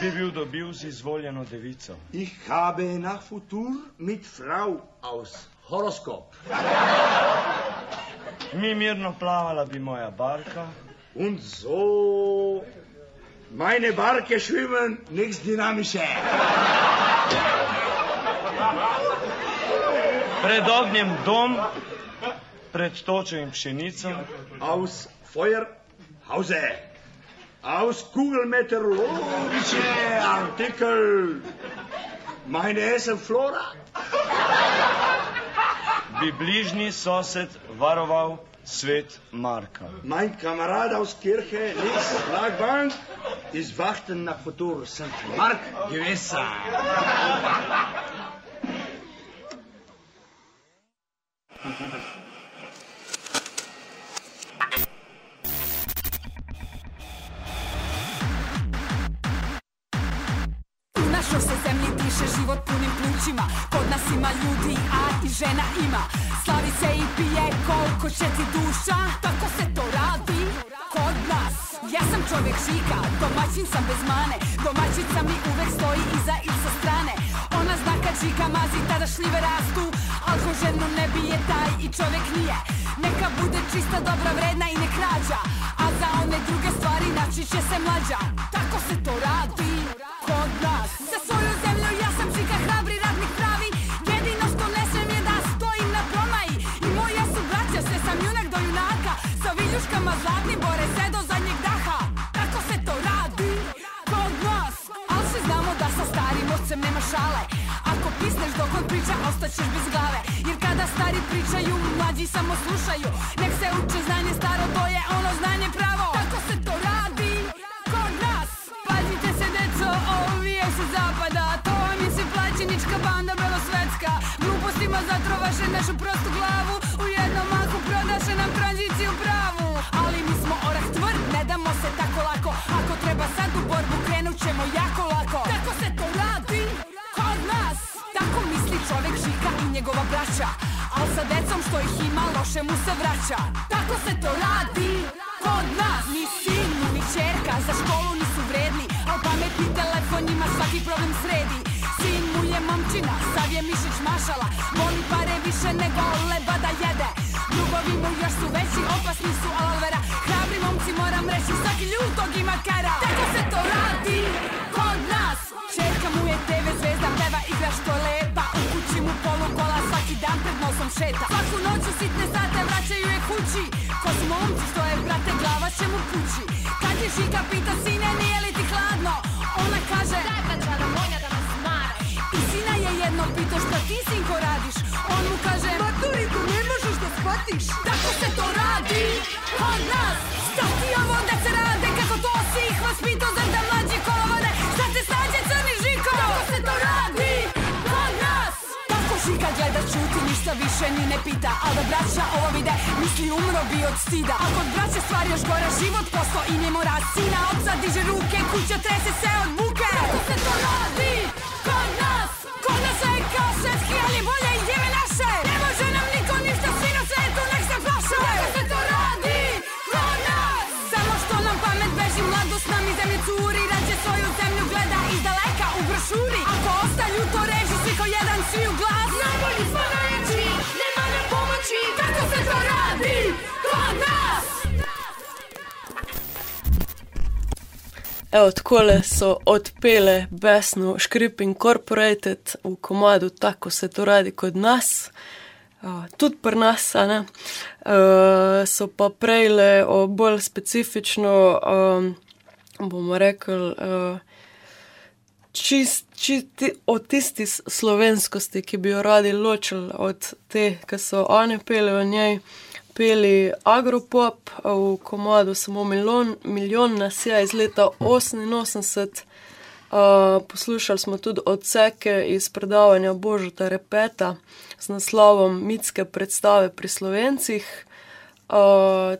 [SPEAKER 13] Bi bil dobil z izvoljeno devico.
[SPEAKER 14] Ich habe nach Futur mit Frau aus Horoskop.
[SPEAKER 13] Mi mirno plavala bi moja barka.
[SPEAKER 14] Und so meine Barke schwimmen nichts Dynamische.
[SPEAKER 13] Pred ognjem dom, pred točo in pšenico.
[SPEAKER 14] Aus Feuer Hause. Aus Kugelmeteorologische Artikel. Meine Essen Flora.
[SPEAKER 13] Bi bližnji sosed varoval svet Marka.
[SPEAKER 14] Mein Kamerad aus Kirche, links Schlagbank, ist Wachten nach Futur St. Mark gewesen.
[SPEAKER 15] U našoj se zemlji diše život punim plućima Kod nas ima ljudi, a i žena ima. Slavi se i pije koliko će ti duša Tako se to radi kod nas. Ja sam čovjek žika, domaćin sam bez mane. Domaćica mi uvek stoji iza i sa strane. Ona zna kad žika mazi, tada šljive rastu. Alko ženu ne bije taj i čovjek nije. Neka bude čista, dobra, vredna i ne krađa A za one druge stvari naći će se mlađa. Tako se to radi kod nas. Za svoju Viljuškama zlatni bore se do zadnjeg daha. Tako se to radi? Kod nas. Al se znamo da sa starim ocem nema šale. Ako pisneš dok on priča, ostaćeš bez glave. Jer kada stari pričaju, mlađi samo slušaju. Nek se uče znanje staro, to je ono znanje pravo. Tako se to radi? Kod nas. Pazite se deco, ovije se zapada. To vam je plaćenička banda belosvetska. Glupostima zatrovaše našu prostu glavu Ali mi smo orah tvrd, ne damo se tako lako. Ako treba sad u borbu krenut ćemo jako lako. Tako se to radi kod nas. Tako misli čovek žika i njegova braća. Al sa decom što ih ima loše mu se vraća. Tako se to radi kod nas. Ni sin, ni čerka za školu nisu vredni. Al pametni telefon njima svaki problem sredi. Sin mu je momčina, sav je mišić mašala. Voli pare više nego leba da jede Drugovi mu još su veći, opasni su alalvera Hrabri momci moram reći, svaki ljutog ima kara. Tako se to radi kod nas. Čerka mu je TV zvezda, peva igra što lepa. U kući mu polukola svaki dan pred nosom šeta. Svaku noć u sitne sate vraćaju je kući. Ko su momci što je, brate, glava će mu kući. Kad je žika pita sine, nije li shvatiš Tako se to radi? Kod nas Šta ti ovo da se rade, kako to si ih vaspito Zar da mlađi kolovode, šta te snađe crni žiko? Tako se to radi? Kod nas! Tako žika gleda čuti, ništa više ni ne pita. Al da braća ovo vide, misli umro bi od stida. A kod braće stvari još gore, život posto i ne mora Sina. Oca diže ruke, kuća trese se od buke Tako se to radi? Kod nas! Kod nas je kao svetski, ali bolje ime naše iz daleka u brošuri Ako ostaju to reži svi ko jedan svi u glas Najbolji smo najjači, nema nam pomoći Kako se to radi kod nas?
[SPEAKER 3] Evo, takole so odpele besno Škrip Incorporated v komadu Tako se to radi kod nas. Uh, tudi pri nas, ne, uh, so pa prejle bolj specifično, um, bomo rekli, uh, čist, čist, o tisti s- slovenskosti, ki bi jo radi ločili od te, ki so one pele v njej. Peli Agropop v komadu samo milijon, milijon nas je iz leta 88. Uh, poslušali smo tudi odseke iz predavanja Božota Repeta z naslovom Mitske predstave pri Slovencih.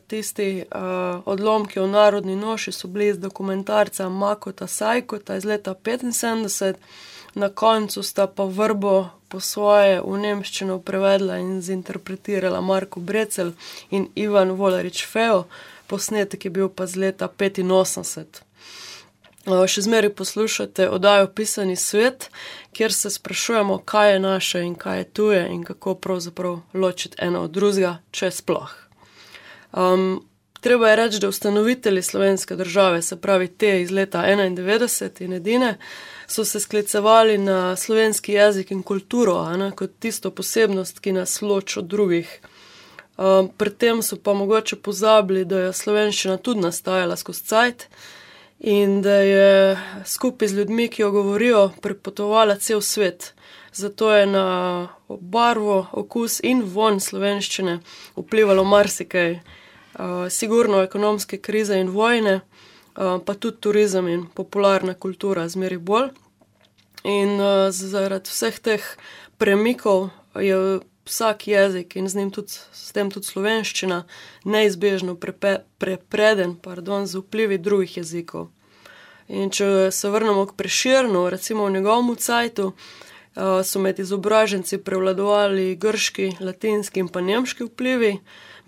[SPEAKER 3] Tisti uh, odlomki o narodni noši so bili iz dokumentarca Makota Sajkota iz leta 75, na koncu sta pa vrbo po svoje v nemščino prevedla in zinterpretirala Marko Brecel in Ivan Volarič Feo, posnetek je bil pa z leta 85. Uh, Še zmeraj poslušate oddajo Pisani svet, kjer se sprašujemo, kaj je naše in kaj je tuje, in kako pravzaprav ločiti eno od drugega, če sploh. Um, treba je reči, da ustanovitelji slovenske države, se pravi te iz leta 91 in edine, so se sklicevali na slovenski jezik in kulturo ne, kot tisto posebnost, ki nas loči od drugih. Um, pri tem so pa mogoče pozabili, da je slovenščina tudi nastajala skozi cajt in da je skupaj z ljudmi, ki jo govorijo, prepotovala cel svet. Zato je na barvo, okus in von slovenščine vplivalo marsikaj, sigurno ekonomske krize in vojne, uh, pa tudi turizem in popularna kultura, zmeri bolj. In uh, zaradi vseh teh premikov je vsak jezik in z, njim tudi, s tem tudi slovenščina neizbežno prepe, prepreden pardon, z vplivi drugih jezikov. In če se vrnemo k preširnu, recimo v njegovem cajtu, so med izobraženci prevladovali grški, latinski in pa nemški vplivi,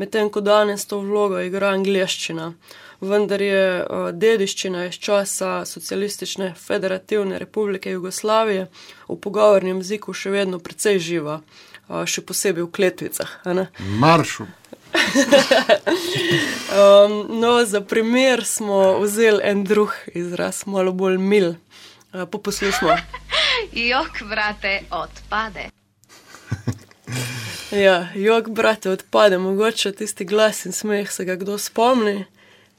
[SPEAKER 3] medtem ko danes to vlogo igra angliščina. Vendar je uh, dediščina iz časa socialistične federativne republike Jugoslavije v pogovornem jeziku še vedno precej živa, uh, še posebej v kletvicah. a ne.
[SPEAKER 4] Maršu.
[SPEAKER 3] Um, no, za primer smo vzeli en drug izraz, malo bolj mil. Uh, pa poslušamo. (laughs)
[SPEAKER 16] Jok, brate, odpade. (laughs)
[SPEAKER 3] Ja, jog, brate, odpade, mogoče tisti glas in smeh se ga kdo spomni.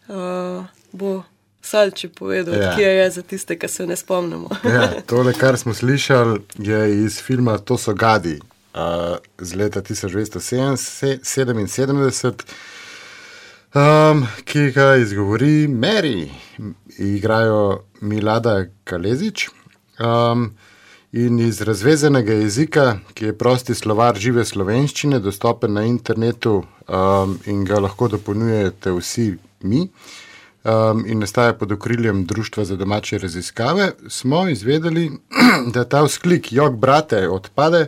[SPEAKER 3] Uh, bo Salči povedal,
[SPEAKER 4] Ja.
[SPEAKER 3] kje je za tiste, ki se ne spomnimo.
[SPEAKER 4] Ja, (laughs) tole, kar smo slišali, je iz filma To so gadi uh, z leta 1977, um, ki ga izgovori Mary, igrajo Milada Kalezič. Um, in iz razvezanega jezika, ki je prosti slovar žive slovenščine, dostopen na internetu um, in ga lahko dopolnjujete vsi mi. Um, in nastaja pod okriljem Društva za domače raziskave, smo izvedeli, (clears throat) da ta vzklik, jog, brate, odpade,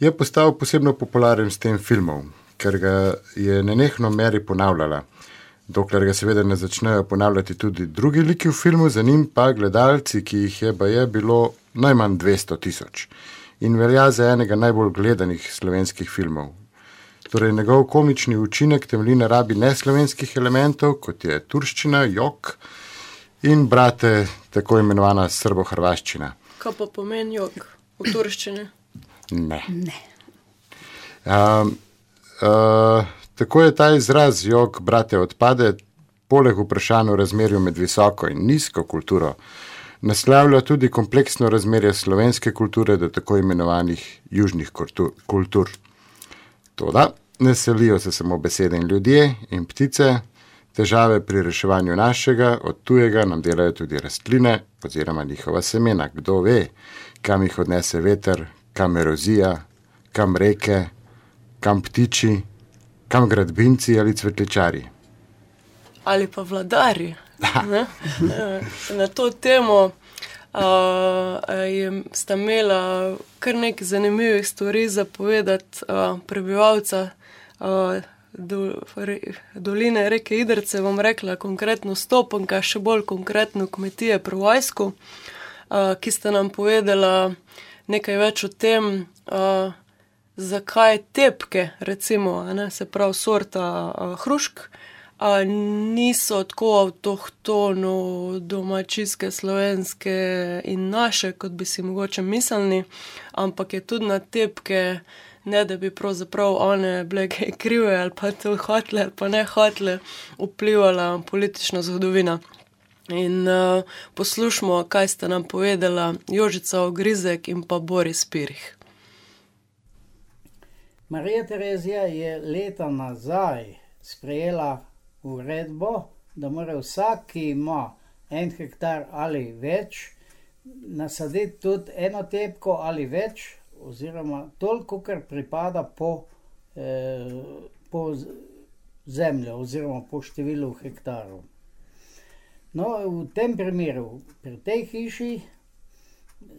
[SPEAKER 4] je postal posebno popularen s tem filmom, ker ga je nenehno Meri ponavljala. Dokler ga seveda ne začnejo ponavljati tudi drugi liki v filmu, za njim pa gledalci, ki jih je baje bilo najmanj 200 tisoč in velja za enega najbolj gledanih slovenskih filmov. Torej, njegov komični učinek temelji na rabi neslovenskih elementov, kot je turščina, jok in brate, tako imenovana srbo-hrvaščina.
[SPEAKER 3] Kaj pa pomeni jog v turščini?
[SPEAKER 4] Ne.
[SPEAKER 3] ne.
[SPEAKER 4] Um, uh, tako je ta izraz, jog, brate, odpade, poleg vprašanja o razmerju med visoko in nizko kulturo, naslavlja tudi kompleksno razmerje slovenske kulture do tako imenovanih južnih kultur. Toda ne selijo se samo besede in ljudje in ptice, težave pri reševanju našega, od tujega nam delajo tudi rastline oziroma njihova semena. Kdo ve, kam jih odnese veter, kam erozija, kam reke, kam ptiči, kam gradbinci ali cvetličari.
[SPEAKER 3] ali pa? Eh, (laughs) Na to temo uh, sta imela kar nekaj zanimivih stvari za povedati uh, prebivalca uh, do, re, doline reke Idrce, bom rekla konkretno stopenka, še bolj konkretno kmetije pri vojsku, uh, ki sta nam povedala nekaj več o tem, uh, zakaj tepke, recimo, ne, se pravi, sorta a, hrušk, a niso tako avtohtono domačijske, slovenske in naše, kot bi si mogoče mislili, ampak je tudi na tepke, ne da bi pravzaprav one bile krive ali pa to hotele ali pa ne hotele, vplivala politična zgodovina. In uh, poslušamo, kaj sta nam povedala Jožica Ogrizek in pa Boris Pirih.
[SPEAKER 17] Marija Terezija je leta nazaj sprejela uredbo, da mora vsak, ki ima en hektar ali več, nasaditi tudi eno tepko ali več, oziroma toliko, kar pripada po, eh, po zemlji, oziroma po številu hektarov. No, v tem primeru, pri tej hiši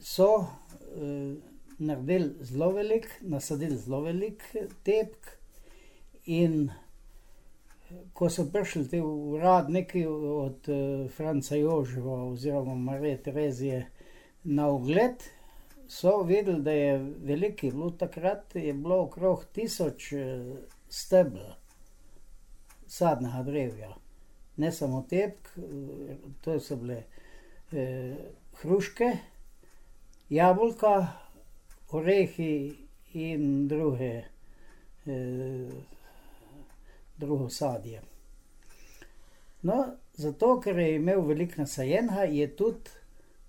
[SPEAKER 17] so eh, naredili zelo velik, nasadili zelo velik tepk, in ko so prišli ti uradniki od eh, Franca Joževa oziroma Marije Terezije na ogled, so videli, da je veliki bilo takrat, je bilo okrog tisoč eh, stebel sadnega drevja. Ne samo tepk, eh, to so bile eh, hruške, jabolka, orehi in druge, eh, drugo sadje. No, zato, ker je imel veliko nasajenega, je tudi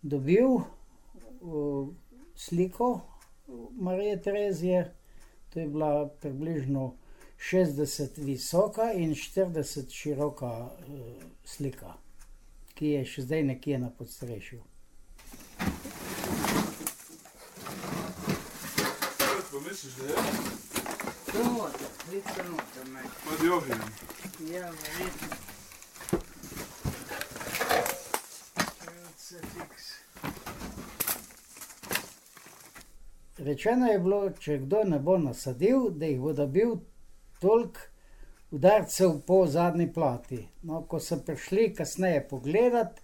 [SPEAKER 17] dobil uh, sliko Marije Terezije, to je bila približno 60 visoka in 40 široka uh, slika, ki je še zdaj nekje na podstrešju.
[SPEAKER 18] Da je?
[SPEAKER 17] Noter, vidite noter, ne.
[SPEAKER 18] Pod Johijem.
[SPEAKER 17] Ja, verjetno. Rečeno je bilo, če kdo ne bo nasadil, da jih bo dobil toliko udarcev po zadnji plati. No, ko so prišli kasneje pogledat,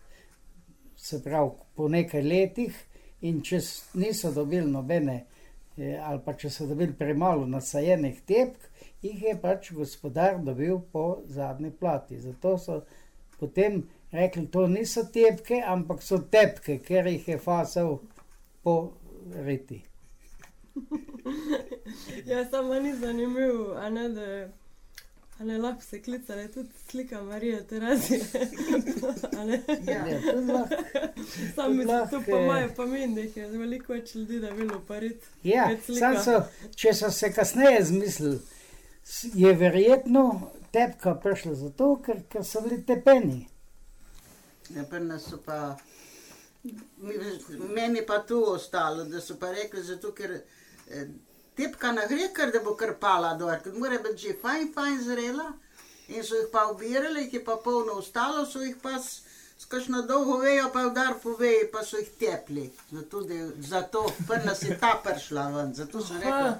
[SPEAKER 17] se pravi po nekaj letih, in če niso dobili nobene, ali pa če so dobili premalo nasajenih tepk, jih je pač gospodar dobil po zadnji plati. Zato so potem rekli, to niso tepke, ampak so tepke, ker jih je fasal po riti. (laughs)
[SPEAKER 3] Ja, samo ni zanimivo, a ne da a ne lahko se klicale tudi slika Marije Terezije. A ne?
[SPEAKER 17] Ja, tudi lahko.
[SPEAKER 3] Sam
[SPEAKER 17] Tudi
[SPEAKER 3] mi to
[SPEAKER 17] lahko,
[SPEAKER 3] pa
[SPEAKER 17] eh.
[SPEAKER 3] imajo pomen, da jih je veliko več ljudi, da je bilo parit.
[SPEAKER 17] Ja, sam so, če so se kasneje zmislili, je verjetno tepka prišla zato, ker, ker so bili tepeni.
[SPEAKER 19] Ja, pri nas so pa, meni pa tu ostalo, da so pa rekli, zato ker tepka ne gre, ker da bo krpala dol, ker mora biti že fajn, fajn zrela. In so jih pa ubirali, jih je pa polno ostalo, so jih pa s, s kakšno dolgo vejo, pa udar po veji, pa so jih tepli. Zato, da, zato pri nas je ta prišla ven, zato sem rekla.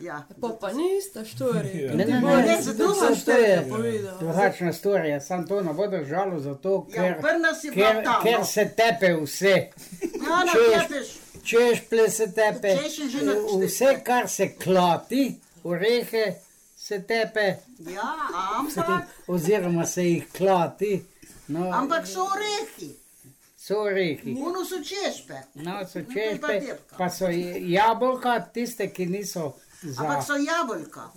[SPEAKER 19] Ja,
[SPEAKER 3] Pa pa ni ista štorija.
[SPEAKER 17] Ne, ne, ne, ne, zato so to je drugačna storija, sam to ne bo držalo, zato
[SPEAKER 19] Ja,
[SPEAKER 17] ker,
[SPEAKER 19] bila
[SPEAKER 17] ker, ker se tepe vse.
[SPEAKER 19] Ja, no,
[SPEAKER 17] Češ-
[SPEAKER 19] tepeš.
[SPEAKER 17] Češplje se tepe, vse, kar se klati, orehe se tepe,
[SPEAKER 19] Ja, ampak,
[SPEAKER 17] oziroma se jih klati. No,
[SPEAKER 19] ampak so orehi.
[SPEAKER 17] so orehi.
[SPEAKER 19] Uno so češpe.
[SPEAKER 17] No, so češpe, pa so jabolka, tiste, ki niso za.
[SPEAKER 19] Ampak so jabolka.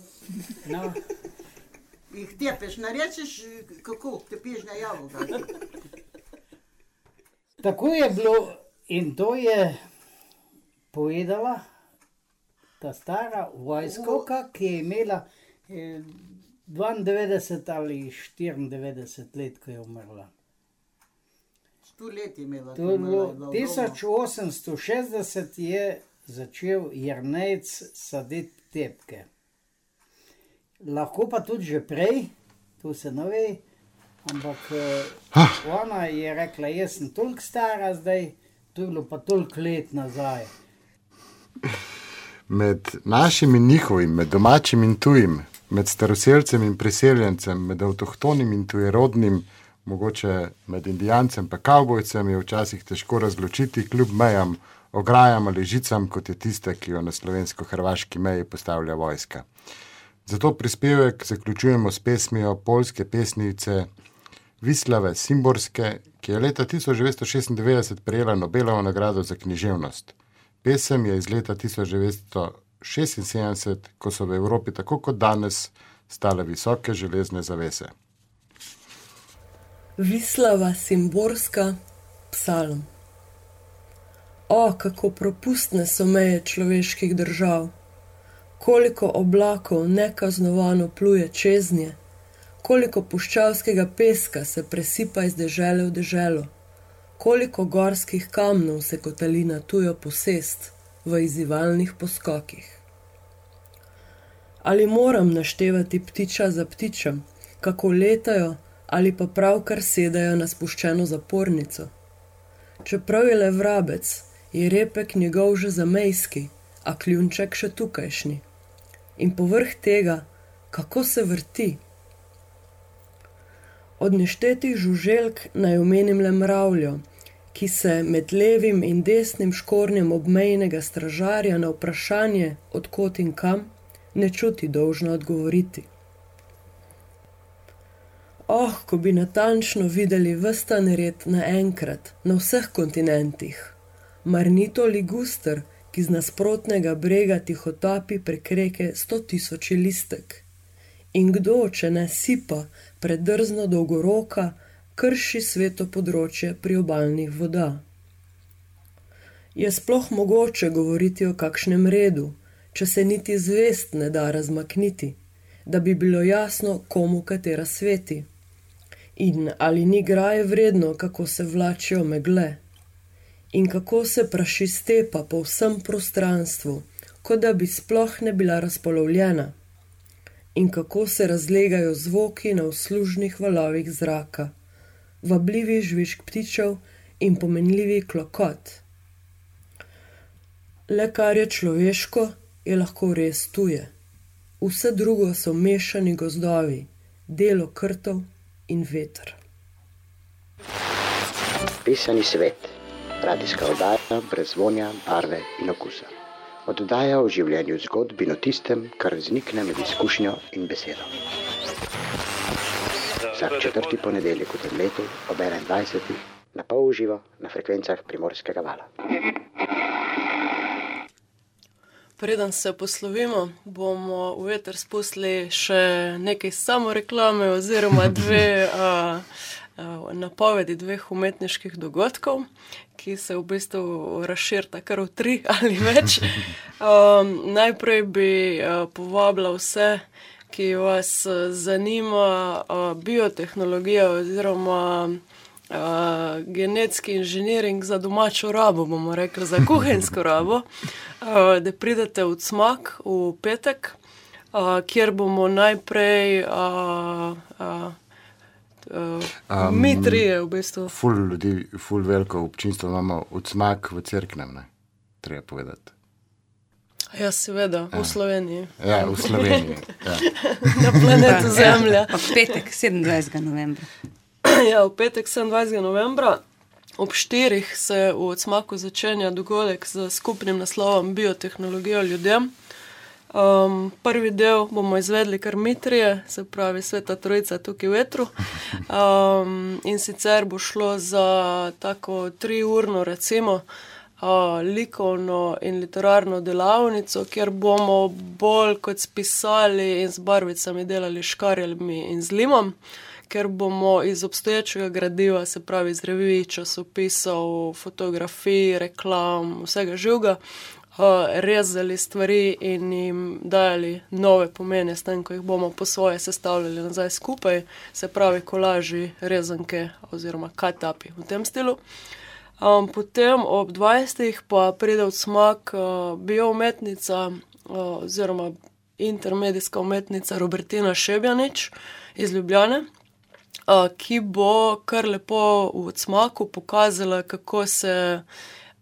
[SPEAKER 17] No.
[SPEAKER 19] Jih tepeš, narečeš, kako tepeš na jabolka.
[SPEAKER 17] Tako je bilo in to je povedala ta stara vojskoka, ki je imela eh, 92 ali 94 let, ko je umrla.
[SPEAKER 19] Sto let je imela.
[SPEAKER 17] To je bilo
[SPEAKER 19] umrla
[SPEAKER 17] 1860 je začel Jrnec saditi tepke. Lahko pa tudi že prej, to se ne ve, ampak eh, ona je rekla, jaz sem toliko stara zdaj, to je bilo pa toliko let nazaj.
[SPEAKER 4] Med našim in njihovim, med domačim in tujim, med staroseljcem in priseljencem, med avtohtonim in tujerodnim, mogoče med indijancem in kavbojcem je včasih težko razločiti, kljub mejam, ograjam ali žicam, kot je tista, ki jo na slovensko-hrvaški meji postavlja vojska. Zato prispevek zaključujemo s pesmijo polske pesnice Vislave Simborske, ki je leta 1996 prejela Nobelovo nagrado za književnost. Pesem je iz leta 1976, ko so v Evropi tako kot danes stale visoke železne zavese.
[SPEAKER 3] Vislava Simborska, psalm. O, kako propustne so meje človeških držav, koliko oblakov nekaznovano pluje čez nje, koliko puščavskega peska se presipa iz dežele v deželo, koliko gorskih kamnov se kotali na tujo posest v izzivalnih poskokih. Ali moram naštevati ptiča za ptičem, kako letajo, ali pa pravkar sedajo na spuščeno zapornico? Čeprav je le vrabec, je repek njegov že zamejski, a kljunček še tukajšnji. In povrh tega, kako se vrti. Od neštetih žuželk naj omenim le mravljo, ki se med levim in desnim škornjem obmejnega stražarja na vprašanje, odkot in kam, ne čuti dolžno odgovoriti. Oh, ko bi natančno videli vsta nered naenkrat na vseh kontinentih, mar ni to liguster, ki z nasprotnega brega tihotapi prek reke sto tisoči listek. In kdo, če ne sipa, predrzno dolgoroka, krši sveto področje priobalnih voda. Je sploh mogoče govoriti o kakšnem redu, če se niti zvest ne da razmakniti, da bi bilo jasno, komu katera sveti? In ali ni graje vredno, kako se vlačijo megle? In kako se praši stepa po vsem prostranstvu, kot da bi sploh ne bila razpolovljena? In kako se razlegajo zvoki na uslužnih valovih zraka, vabljivi žvižg ptičev in pomenljivi klokot? Le kar je človeško, je lahko res tuje. Vse drugo so mešani gozdovi, delo krtov in veter.
[SPEAKER 2] Pisani svet, radijska oddaja brez vonja, barve in okusa. Oddaja o življenju zgodb in o tistem, kar vznikne med izkušnjo in besedo. Vsak četrti ponedeljek v tem letu ob 21. na pol uživo na frekvencah primorskega vala.
[SPEAKER 3] Preden se poslovimo, bomo v veter spustili še nekaj samoreklame oziroma (laughs) dve uh, uh, napovedi dveh umetniških dogodkov, ki se v bistvu razširita kar v tri ali več. (laughs) Um, najprej bi uh, povabila vse, ki vas uh, zanima uh, biotehnologija oziroma uh, genetski inženiring za domačo rabo, bomo rekli za kuhinjsko rabo, uh, da pridete v Cmak v petek, uh, kjer bomo najprej. Uh, uh, Uh, um, mi trije, v bistvu.
[SPEAKER 4] Ful ljudi, ful veliko občinstvo imamo od smak v crknem, ne? treba povedati.
[SPEAKER 3] Ja, seveda, ja. v Sloveniji.
[SPEAKER 4] Ja, v Sloveniji. Ja. (laughs)
[SPEAKER 3] Na planetu Zemlja.
[SPEAKER 6] V petek, 27. novembra.
[SPEAKER 3] ja, v petek 27. (clears throat) novembra. Ob štirih se v Cmaku začenja dogodek z skupnim naslovom Biotehnologija ljudem. Um, prvi del bomo izvedli kar mitrije, se pravi Sveta Trojica tukaj v vetru. Um, in sicer bo šlo za tako triurno, recimo, likovno in literarno delavnico, kjer bomo bolj kot spisali in z barvicami delali škarjami in z limom. Ker bomo iz obstoječega gradiva, se pravi iz revij, časopisov, fotografij, reklam, vsega živega, rezali stvari in jim dajali nove pomene, s tem, ko jih bomo po svoje sestavljali nazaj skupaj, se pravi kolaži, rezanke oziroma katapi v tem stilu. Um, potem ob 20. pa pride v smak uh, bioumetnica uh, oziroma intermedijska umetnica Robertina Šebjanič iz Ljubljane. Uh, ki bo kar lepo v smaku pokazala, kako se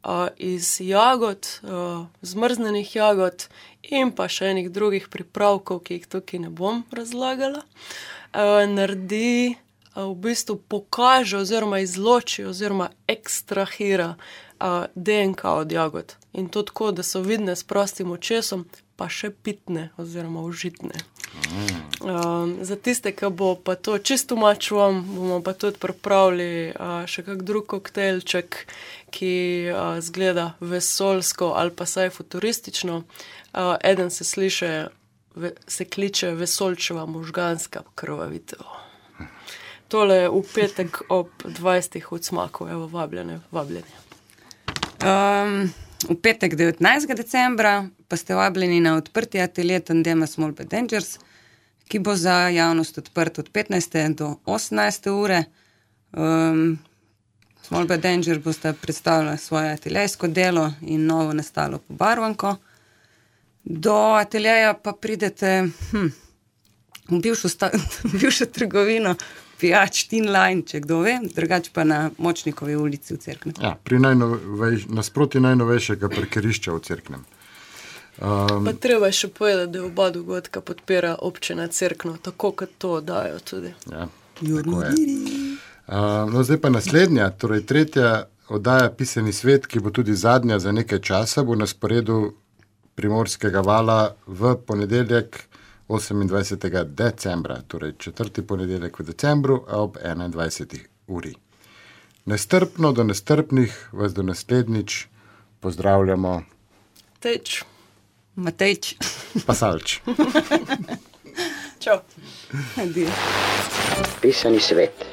[SPEAKER 3] uh, iz jagod, uh, zmrznjenih jagod in pa še enih drugih pripravkov, ki jih tukaj ne bom razlagala, uh, naredi v bistvu pokaže oziroma izloči oziroma ekstrahira DNK od jagod. In to tako, da so vidne s prostim očesom, pa še pitne oziroma užitne. Um, za tiste, ki bo pa to čisto mačujem, bomo pa tudi pripravili uh, še kak drug koktejlček, ki uh, zgleda vesolsko ali pa saj futuristično. Uh, eden se sliše, ve, se kliče vesolčeva možganska krvavitev. Tole v petek ob 20. odsmaku, evo vabljene, vabljene.
[SPEAKER 6] Um, v petek 19. decembra pa ste vabljeni na odprti atelje Tandema Small Bad Dangers, ki bo za javnost odprt od 15. do 18. ure. Um, Small Bad Danger boste predstavljali svoje ateljejsko delo in novo nastalo pobarvanko. Do ateljeja pa pridete hm, v bivšo, sta, (laughs) bivšo trgovino, pijač Tin Line, če kdo ve, drugače pa na Močnikovi ulici v Cerknem.
[SPEAKER 4] Ja, pri najnovej, nasproti najnovejšega parkirišča v Cerknem. Um,
[SPEAKER 3] Pa treba je še povedati, da oba dogodka podpira občina Cerkno, tako kot to dajo tudi.
[SPEAKER 4] Ja, tako je. Uh, no, zdaj pa naslednja, torej tretja oddaja Pisani svet, ki bo tudi zadnja za nekaj časa, bo na sporedu primorskega vala v ponedeljek 28. decembra, torej četrti ponedeljek v decembru ob 21. uri. Nestrpno do nestrpnih vas do naslednjič pozdravljamo,
[SPEAKER 3] Teč.
[SPEAKER 6] Matejč. (laughs)
[SPEAKER 4] pasalč.
[SPEAKER 3] Čau.
[SPEAKER 2] Pisani svet,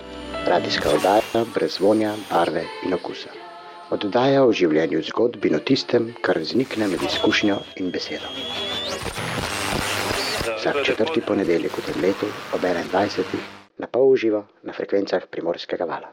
[SPEAKER 2] radijska oddaja brez vonja, barve in okusa. Oddaja o življenju zgodb in o tistem, kar vznikne med izkušnjo in besedo. Vsak četrti ponedeljek v tem letu ob 21. na pol uživo na frekvencah primorskega vala.